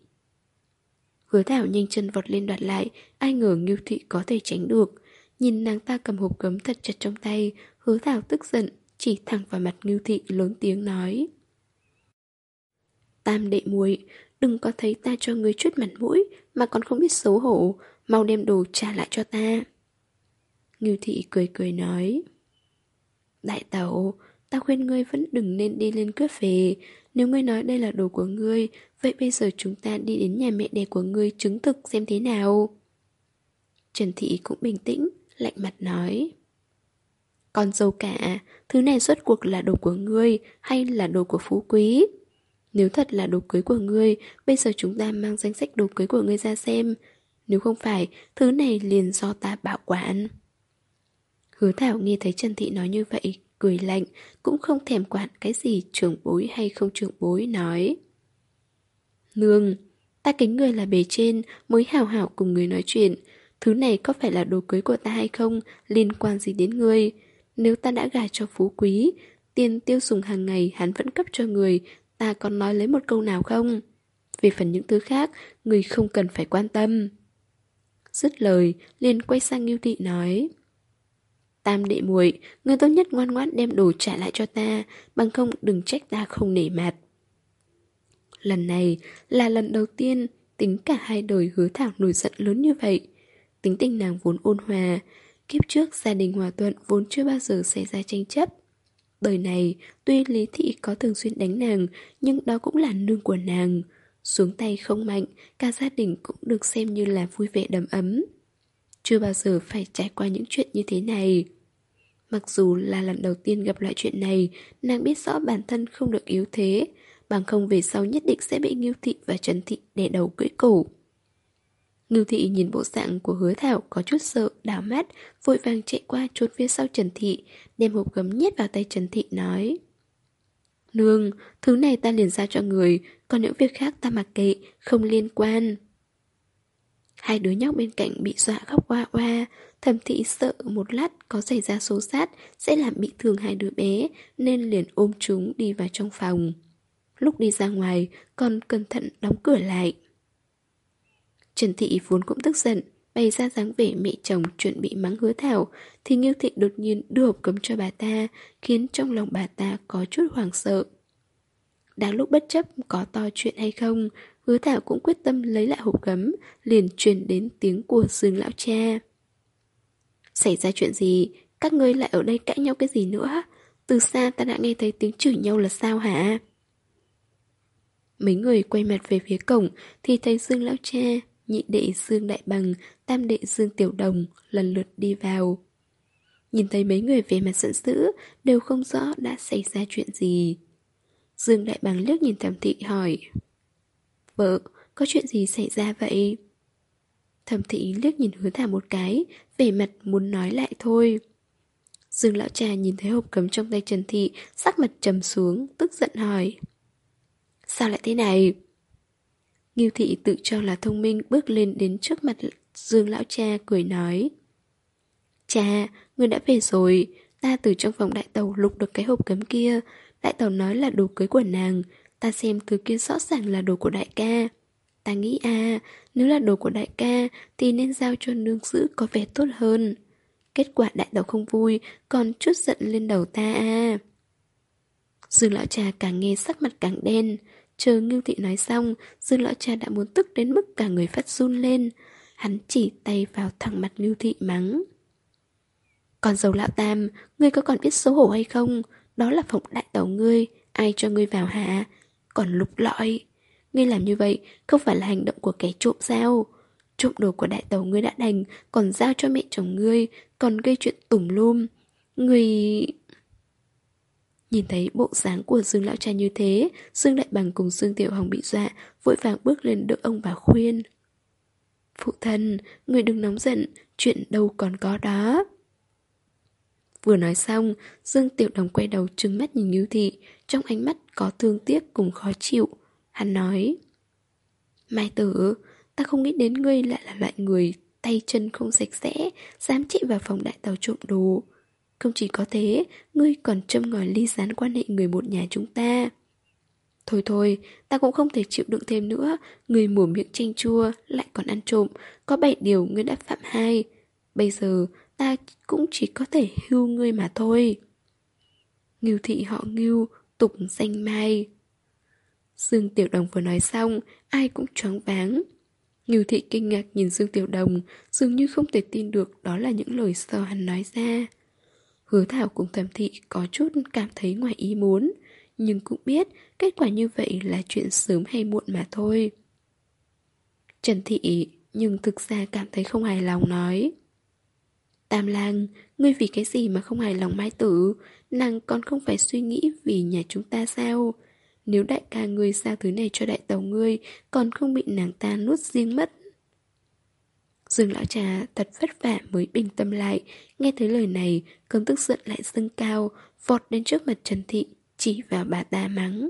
Hứa Thảo nhanh chân vọt lên đoạt lại, ai ngờ Ngưu thị có thể tránh được. Nhìn nàng ta cầm hộp gấm thật chặt trong tay, hứa Thảo tức giận, chỉ thẳng vào mặt Ngưu thị lớn tiếng nói. Tam đệ muội đừng có thấy ta cho ngươi chút mặt mũi mà còn không biết xấu hổ, mau đem đồ trả lại cho ta. Ngưu thị cười cười nói. Đại tẩu, ta khuyên ngươi vẫn đừng nên đi lên cướp về. Nếu ngươi nói đây là đồ của ngươi, vậy bây giờ chúng ta đi đến nhà mẹ đẻ của ngươi chứng thực xem thế nào. Trần Thị cũng bình tĩnh, lạnh mặt nói. Con dâu cả, thứ này rốt cuộc là đồ của ngươi hay là đồ của phú quý? Nếu thật là đồ cưới của ngươi, bây giờ chúng ta mang danh sách đồ cưới của ngươi ra xem. Nếu không phải, thứ này liền do ta bảo quản. Hứa Thảo nghe thấy Trần Thị nói như vậy, cười lạnh, cũng không thèm quản cái gì trưởng bối hay không trưởng bối nói. Nương, ta kính người là bề trên, mới hào hảo cùng người nói chuyện. Thứ này có phải là đồ cưới của ta hay không, liên quan gì đến ngươi? Nếu ta đã gả cho phú quý, tiền tiêu dùng hàng ngày hắn vẫn cấp cho người, ta còn nói lấy một câu nào không? Về phần những thứ khác, người không cần phải quan tâm. Dứt lời, liền quay sang Ngưu Thị nói. Tam đệ muội, người tốt nhất ngoan ngoãn đem đồ trả lại cho ta, bằng không đừng trách ta không nể mặt. Lần này là lần đầu tiên tính cả hai đời hứa thảo nổi giận lớn như vậy. Tính tình nàng vốn ôn hòa, kiếp trước gia đình hòa thuận vốn chưa bao giờ xảy ra tranh chấp. Đời này, tuy Lý Thị có thường xuyên đánh nàng, nhưng đó cũng là nương của nàng. Xuống tay không mạnh, cả gia đình cũng được xem như là vui vẻ đầm ấm. Chưa bao giờ phải trải qua những chuyện như thế này. Mặc dù là lần đầu tiên gặp loại chuyện này, nàng biết rõ bản thân không được yếu thế, bằng không về sau nhất định sẽ bị Nghiêu Thị và Trần Thị đè đầu cưỡi cổ. Ngưu Thị nhìn bộ dạng của hứa thảo có chút sợ, đảo mắt, vội vàng chạy qua trốn phía sau Trần Thị, đem hộp gấm nhét vào tay Trần Thị nói. Nương, thứ này ta liền ra cho người, còn những việc khác ta mặc kệ, không liên quan. Hai đứa nhóc bên cạnh bị dọa khóc oa oa, thẩm thị sợ một lát có xảy ra xô sát sẽ làm bị thương hai đứa bé, nên liền ôm chúng đi vào trong phòng. Lúc đi ra ngoài, còn cẩn thận đóng cửa lại. Trần Thị vốn cũng tức giận, bày ra dáng vẻ mẹ chồng chuẩn bị mắng hứa thảo, thì Nghiêu Thị đột nhiên đưa hộp cấm cho bà ta, khiến trong lòng bà ta có chút hoảng sợ. Đáng lúc bất chấp có to chuyện hay không, hứa thảo cũng quyết tâm lấy lại hộp cấm, liền truyền đến tiếng của Dương Lão Cha. Xảy ra chuyện gì? Các ngươi lại ở đây cãi nhau cái gì nữa? Từ xa ta đã nghe thấy tiếng chửi nhau là sao hả? Mấy người quay mặt về phía cổng thì thấy Dương Lão Cha, nhị đệ Dương Đại Bằng, tam đệ Dương Tiểu Đồng lần lượt đi vào. Nhìn thấy mấy người về mặt giận dữ, đều không rõ đã xảy ra chuyện gì. Dương Đại Bằng liếc nhìn thẩm thị hỏi Vợ, có chuyện gì xảy ra vậy? Thẩm thị liếc nhìn hứa thả một cái, vẻ mặt muốn nói lại thôi. Dương lão trà nhìn thấy hộp cấm trong tay Trần Thị, sắc mặt trầm xuống, tức giận hỏi. Sao lại thế này? Nghiêu Thị tự cho là thông minh bước lên đến trước mặt Dương lão cha cười nói. Cha, người đã về rồi, ta từ trong phòng đại tàu lục được cái hộp cấm kia. Đại tàu nói là đồ cưới của nàng, ta xem thứ kia rõ ràng là đồ của đại ca. Ta nghĩ à, nếu là đồ của đại ca thì nên giao cho nương giữ có vẻ tốt hơn. Kết quả đại tàu không vui, còn chút giận lên đầu ta à. Dương lão Cha càng nghe sắc mặt càng đen. Chờ Ngưu Thị nói xong, Dương lão cha đã muốn tức đến mức cả người phát run lên. Hắn chỉ tay vào thẳng mặt Ngưu Thị mắng. Còn dầu lão tam, ngươi có còn biết xấu hổ hay không? Đó là phòng đại tàu ngươi, ai cho ngươi vào hả? Còn lục lọi. Ngươi làm như vậy không phải là hành động của kẻ trộm sao? Trộm đồ của đại tàu ngươi đã đành, còn giao cho mẹ chồng ngươi, còn gây chuyện tủm lum. Ngươi... Nhìn thấy bộ dáng của Dương Lão Cha như thế, Dương Đại Bằng cùng Dương Tiểu Hồng bị dọa, vội vàng bước lên đỡ ông bà khuyên. Phụ thân, người đừng nóng giận, chuyện đâu còn có đó. Vừa nói xong, Dương Tiểu Đồng quay đầu trừng mắt nhìn Ngưu Thị, trong ánh mắt có thương tiếc cùng khó chịu. Hắn nói, Mai tử, ta không nghĩ đến ngươi lại là loại người tay chân không sạch sẽ, dám chạy vào phòng đại tàu trộm đồ. Không chỉ có thế, ngươi còn châm ngòi ly gián quan hệ người một nhà chúng ta. Thôi thôi, ta cũng không thể chịu đựng thêm nữa, người mủa miệng chanh chua, lại còn ăn trộm, có bảy điều ngươi đã phạm hai. Bây giờ, ta cũng chỉ có thể hưu ngươi mà thôi. Ngưu thị họ ngưu, tục danh mai. Dương Tiểu Đồng vừa nói xong, ai cũng choáng váng. Ngưu thị kinh ngạc nhìn Dương Tiểu Đồng, dường như không thể tin được đó là những lời sao hắn nói ra. Hứa Thảo cùng thẩm thị có chút cảm thấy ngoài ý muốn, nhưng cũng biết kết quả như vậy là chuyện sớm hay muộn mà thôi. Trần Thị nhưng thực ra cảm thấy không hài lòng nói. Tam lang, ngươi vì cái gì mà không hài lòng mai tử, nàng còn không phải suy nghĩ vì nhà chúng ta sao? Nếu đại ca ngươi giao thứ này cho đại tàu ngươi, còn không bị nàng ta nuốt riêng mất. Dương lão trà thật vất vả mới bình tâm lại, nghe thấy lời này, cơn tức giận lại dâng cao, vọt đến trước mặt Trần Thị, chỉ vào bà ta mắng.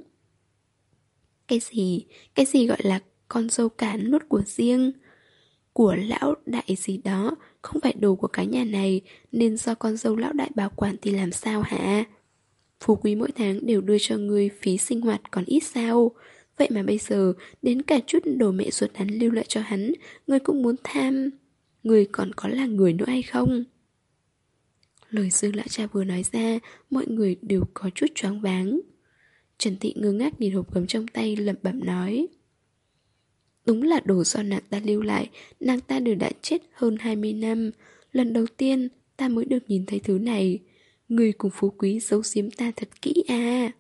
Cái gì? Cái gì gọi là con dâu cả nuốt của riêng? Của lão đại gì đó, không phải đồ của cái nhà này, nên do con dâu lão đại bảo quản thì làm sao hả? Phú quý mỗi tháng đều đưa cho người phí sinh hoạt còn ít sao? Vậy mà bây giờ, đến cả chút đồ mẹ ruột hắn lưu lại cho hắn, người cũng muốn tham. người còn có là người nữa hay không? Lời Dương Lão Cha vừa nói ra, mọi người đều có chút choáng váng. Trần Thị ngơ ngác nhìn hộp gấm trong tay lẩm bẩm nói. Đúng là đồ do nàng ta lưu lại, nàng ta đều đã chết hơn 20 năm. Lần đầu tiên, ta mới được nhìn thấy thứ này. Người cùng phú quý giấu giếm ta thật kỹ à.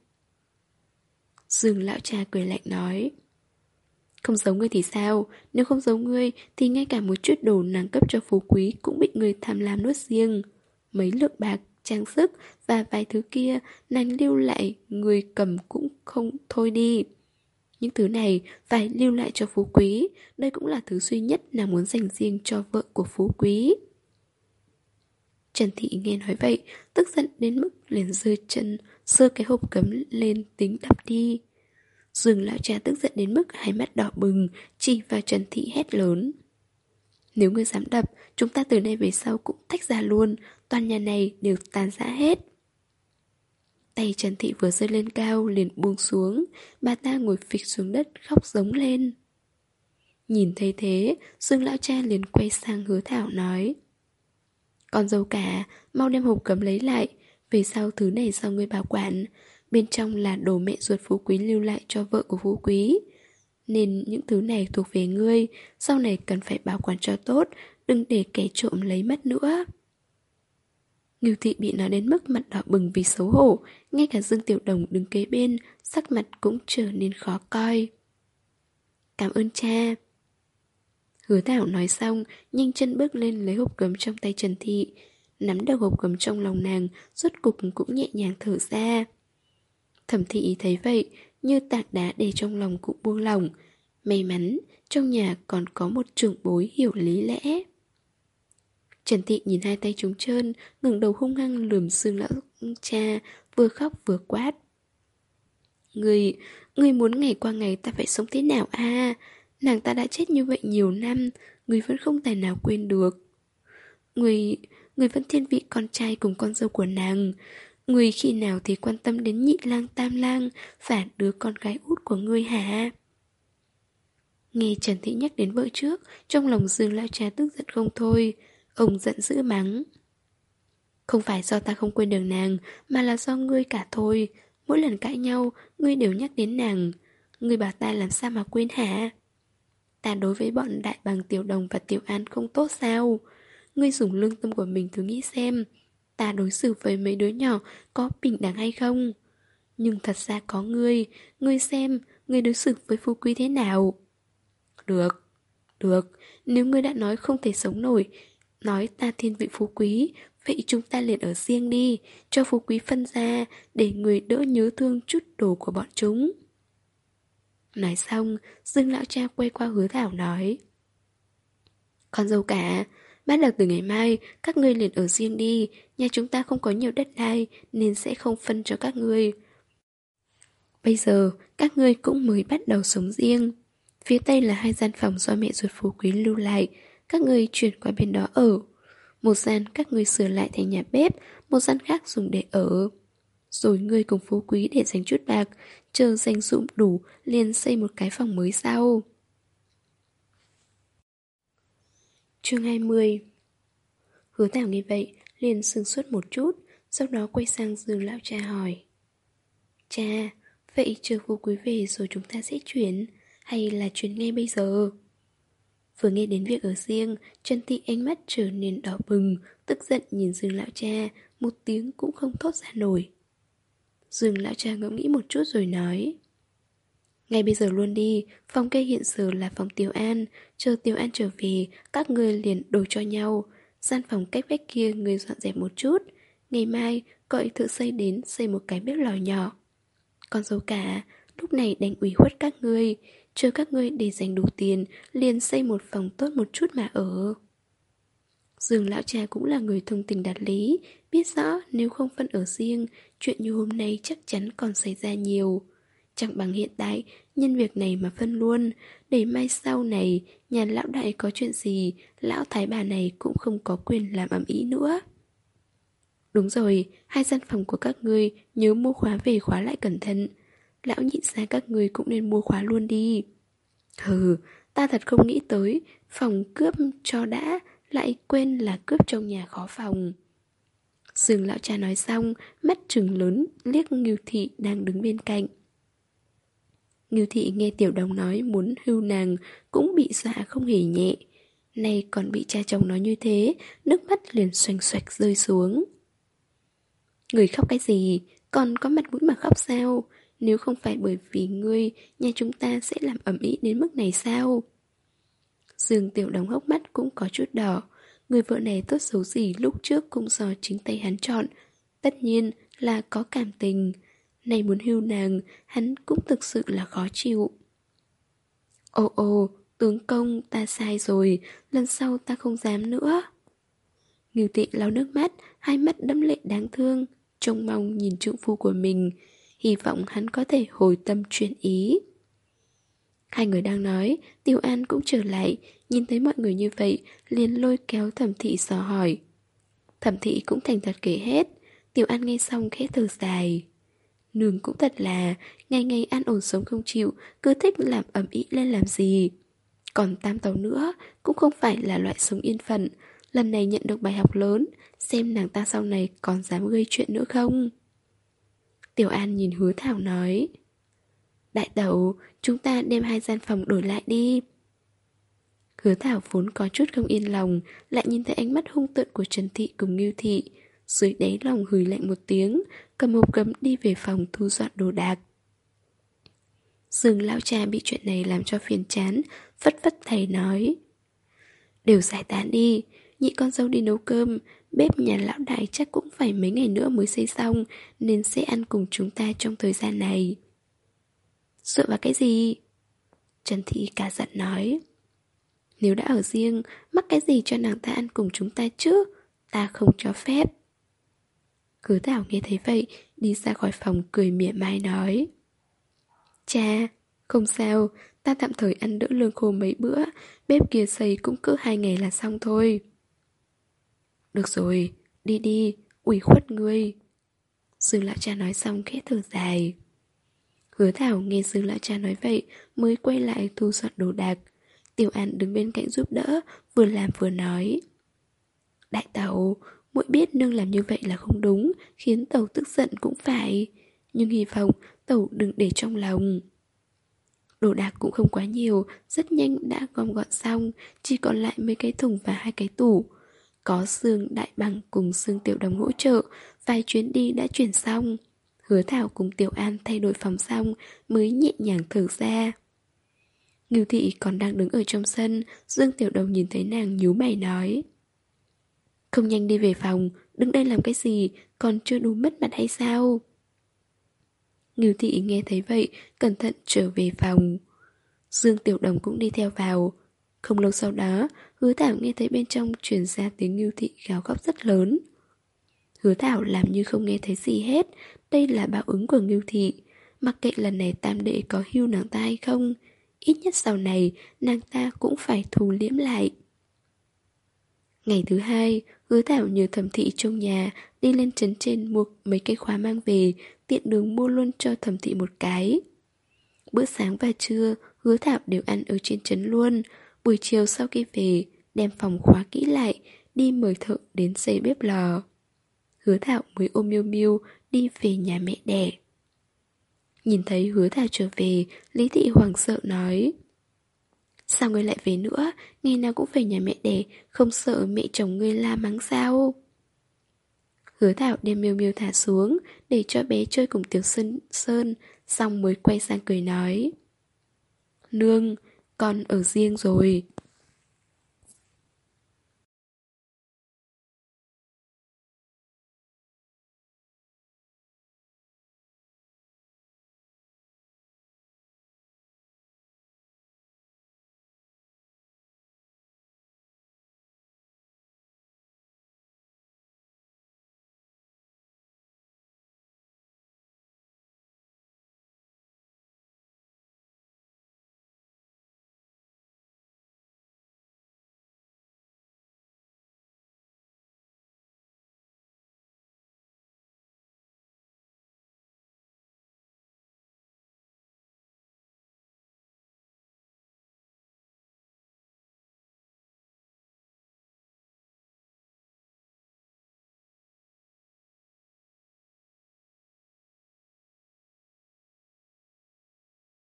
Dương lão cha cười lạnh nói. Không giấu ngươi thì sao? Nếu không giấu ngươi thì ngay cả một chút đồ nàng cấp cho phú quý cũng bị người tham lam nuốt riêng. Mấy lượng bạc, trang sức và vài thứ kia nàng lưu lại người cầm cũng không thôi đi. Những thứ này phải lưu lại cho phú quý, đây cũng là thứ duy nhất nàng muốn dành riêng cho vợ của phú quý. Trần Thị nghe nói vậy, tức giận đến mức liền rơi chân, sơ cái hộp cấm lên tính đập đi. Dương lão cha tức giận đến mức hai mắt đỏ bừng, chỉ vào Trần Thị hét lớn. Nếu ngươi dám đập, chúng ta từ nay về sau cũng tách ra luôn, toàn nhà này đều tàn rã hết. Tay Trần Thị vừa rơi lên cao liền buông xuống, bà ta ngồi phịch xuống đất khóc giống lên. Nhìn thấy thế, Dương lão cha liền quay sang hứa thảo nói con dâu cả, mau đem hộp cấm lấy lại. Về sau thứ này do người bảo quản. Bên trong là đồ mẹ ruột phú quý lưu lại cho vợ của phú quý. Nên những thứ này thuộc về ngươi Sau này cần phải bảo quản cho tốt Đừng để kẻ trộm lấy mất nữa. Ngưu thị bị nói đến mức mặt đỏ bừng vì xấu hổ Ngay cả Dương Tiểu Đồng đứng kế bên Sắc mặt cũng trở nên khó coi. Cảm ơn cha. Hứa Thảo nói xong Nhanh chân bước lên lấy hộp cấm trong tay Trần Thị. Nắm được hộp cấm trong lòng nàng Rốt cục cũng nhẹ nhàng thở ra. Thẩm thị thấy vậy Như tạc đá để trong lòng cũng buông lòng May mắn Trong nhà còn có một trưởng bối hiểu lý lẽ. Trần Thị nhìn hai tay trống trơn ngẩng đầu hung hăng lườm xương lão cha Vừa khóc vừa quát. Người, người muốn ngày qua ngày ta phải sống thế nào à Nàng ta đã chết như vậy nhiều năm Người vẫn không tài nào quên được. Người, người vẫn thiên vị con trai cùng con dâu của nàng. Người khi nào thì quan tâm đến nhị lang tam lang Và đứa con gái út của ngươi hả? Nghe Trần Thị nhắc đến vợ trước Trong lòng Dương Lao Cha tức giận không thôi. Ông giận dữ mắng. Không phải do ta không quên được nàng Mà là do ngươi cả thôi. Mỗi lần cãi nhau Ngươi đều nhắc đến nàng. Ngươi bảo ta làm sao mà quên hả? Ta đối với bọn đại bằng tiểu đồng và tiểu an không tốt sao? Ngươi dùng lương tâm của mình thử nghĩ xem, Ta đối xử với mấy đứa nhỏ Có bình đẳng hay không? Nhưng thật ra có ngươi Ngươi xem, Ngươi đối xử với phú quý thế nào? Được Được, Nếu ngươi đã nói không thể sống nổi, Nói ta thiên vị phú quý, Vậy chúng ta liền ở riêng đi, Cho phú quý phân ra Để người đỡ nhớ thương chút đồ của bọn chúng. Nói xong, Dương lão cha quay qua hứa thảo nói. Con dâu cả, Bắt đầu từ ngày mai, Các ngươi liền ở riêng đi. Nhà chúng ta không có nhiều đất đai, Nên sẽ không phân cho các ngươi. Bây giờ, Các ngươi cũng mới bắt đầu sống riêng. Phía tây là hai gian phòng do mẹ ruột phú quý lưu lại, Các ngươi chuyển qua bên đó ở. Một gian các ngươi sửa lại thành nhà bếp, Một gian khác dùng để ở. Rồi ngươi cùng phú quý để dành chút bạc Chờ dành dụm đủ liền xây một cái phòng mới sau Chương 20 Hứa Thảo nghe vậy, liền sừng suốt một chút, sau đó quay sang giường Lão Cha hỏi. Cha, vậy chờ cô quý về rồi chúng ta sẽ chuyển, hay là chuyển ngay bây giờ? Vừa nghe đến việc ở riêng, Trần Thị ánh mắt trở nên đỏ bừng, tức giận nhìn Dương Lão Cha, một tiếng cũng không thốt ra nổi. Dương Lão Cha ngẫm nghĩ một chút rồi nói. Ngay bây giờ luôn đi, phòng kê hiện giờ là phòng Tiểu An, chờ Tiểu An trở về, các người liền đổi cho nhau. Gian phòng cách vách kia người dọn dẹp một chút, ngày mai gọi thợ xây đến xây một cái bếp lò nhỏ. Con dâu cả, lúc này đánh ủy khuất các ngươi, chờ các ngươi để dành đủ tiền, liền xây một phòng tốt một chút mà ở. Dương lão cha cũng là người thông tình đạt lý, biết rõ nếu không phân ở riêng, chuyện như hôm nay chắc chắn còn xảy ra nhiều. Chẳng bằng hiện tại, nhân việc này mà phân luôn, để mai sau này, nhà lão đại có chuyện gì, lão thái bà này cũng không có quyền làm ẩm ý nữa. Đúng rồi, hai gian phòng của các ngươi nhớ mua khóa về khóa lại cẩn thận. Lão nhịn ra các ngươi cũng nên mua khóa luôn đi. Hừ, ta thật không nghĩ tới, phòng cướp cho đã, lại quên là cướp trong nhà khó phòng. Dương lão cha nói xong, mắt trừng lớn, liếc Ngưu Thị đang đứng bên cạnh. Ngưu thị nghe tiểu đồng nói muốn hưu nàng cũng bị dọa không hề nhẹ. Nay còn bị cha chồng nói như thế, nước mắt liền xoành xoạch rơi xuống. Người khóc cái gì, còn có mặt mũi mà khóc sao? Nếu không phải bởi vì ngươi, nhà chúng ta sẽ làm ẩm ý đến mức này sao? Dương tiểu đồng hốc mắt cũng có chút đỏ. Người vợ này tốt xấu gì lúc trước cũng do chính tay hắn chọn. Tất nhiên là có cảm tình. Này muốn hưu nàng, hắn cũng thực sự là khó chịu. Ồ ồ, tướng công, ta sai rồi, lần sau ta không dám nữa. Ngưu tị lau nước mắt, hai mắt đẫm lệ đáng thương, trông mong nhìn trượng phu của mình, hy vọng hắn có thể hồi tâm chuyển ý. Hai người đang nói, Tiêu An cũng trở lại, nhìn thấy mọi người như vậy, liền lôi kéo thẩm thị dò hỏi. Thẩm thị cũng thành thật kể hết, Tiểu An nghe xong khẽ thở dài. Nương cũng thật là Ngày ngày ăn ổn sống không chịu Cứ thích làm ẩm ý lên làm gì. Còn tam tàu nữa cũng không phải là loại sống yên phận. Lần này nhận được bài học lớn Xem nàng ta sau này còn dám gây chuyện nữa không? Tiểu An nhìn hứa Thảo nói. Đại tẩu, chúng ta đem hai gian phòng đổi lại đi. Hứa Thảo vốn có chút không yên lòng Lại nhìn thấy ánh mắt hung tợn của Trần Thị cùng Ngưu Thị. Dưới đáy lòng hừ lạnh một tiếng Cầm hộp cấm đi về phòng thu dọn đồ đạc. Dương lão cha bị chuyện này làm cho phiền chán Phất phất thầy nói Đều giải tán đi Nhị con dâu đi nấu cơm Bếp nhà lão đại chắc cũng phải mấy ngày nữa mới xây xong Nên sẽ ăn cùng chúng ta trong thời gian này. Dựa vào cái gì? Trần Thị cả giận nói. Nếu đã ở riêng Mắc cái gì cho nàng ta ăn cùng chúng ta chứ? Ta không cho phép. Cứ Thảo nghe thấy vậy Đi ra khỏi phòng cười mỉa mai nói. Cha, không sao. Ta tạm thời ăn đỡ lương khô mấy bữa. Bếp kia xây cũng cứ hai ngày là xong thôi. Được rồi, đi đi, ủy khuất ngươi. Dương lão cha nói xong khẽ thở dài. Hứa Thảo nghe Dương lão cha nói vậy, Mới quay lại thu dọn đồ đạc. Tiểu An đứng bên cạnh giúp đỡ, Vừa làm vừa nói. Đại tàu muội biết nương làm như vậy là không đúng, Khiến tàu tức giận cũng phải. Nhưng hy vọng tàu đừng để trong lòng. Đồ đạc cũng không quá nhiều, Rất nhanh đã gom gọn xong, Chỉ còn lại mấy cái thùng và hai cái tủ. Có xương đại bằng cùng xương tiểu đồng hỗ trợ, Vài chuyến đi đã chuyển xong. Hứa Thảo cùng Tiểu An thay đổi phòng xong Mới nhẹ nhàng thở ra. Ngưu Thị còn đang đứng ở trong sân, Dương Tiểu Đồng nhìn thấy nàng nhíu mày nói. Không nhanh đi về phòng, Đứng đây làm cái gì, Còn chưa đủ mất mặt hay sao? Ngưu Thị nghe thấy vậy, Cẩn thận trở về phòng. Dương Tiểu Đồng cũng đi theo vào. Không lâu sau đó, Hứa Thảo nghe thấy bên trong truyền ra tiếng Ngưu Thị gào khóc rất lớn. Hứa Thảo làm như không nghe thấy gì hết đây là báo ứng của Ngưu Thị. Mặc kệ lần này tam đệ có hưu nàng ta hay không, Ít nhất sau này Nàng ta cũng phải thù liễm lại. Ngày thứ hai, Hứa Thảo nhờ thẩm thị trong nhà Đi lên trấn trên mua mấy cây khóa mang về, Tiện đường mua luôn cho thẩm thị một cái. Bữa sáng và trưa, Hứa Thảo đều ăn ở trên trấn luôn. Buổi chiều sau khi về, Đem phòng khóa kỹ lại, Đi mời thợ đến xây bếp lò. Hứa Thảo mới ôm Miêu Miêu Đi về nhà mẹ đẻ. Nhìn thấy hứa Thảo trở về Lý Thị hoảng sợ nói Sao ngươi lại về nữa? Ngày nào cũng về nhà mẹ đẻ Không sợ mẹ chồng ngươi la mắng sao? Hứa Thảo đem miêu miêu thả xuống Để cho bé chơi cùng Tiểu Sơn Sơn Xong mới quay sang cười nói Nương, con ở riêng rồi.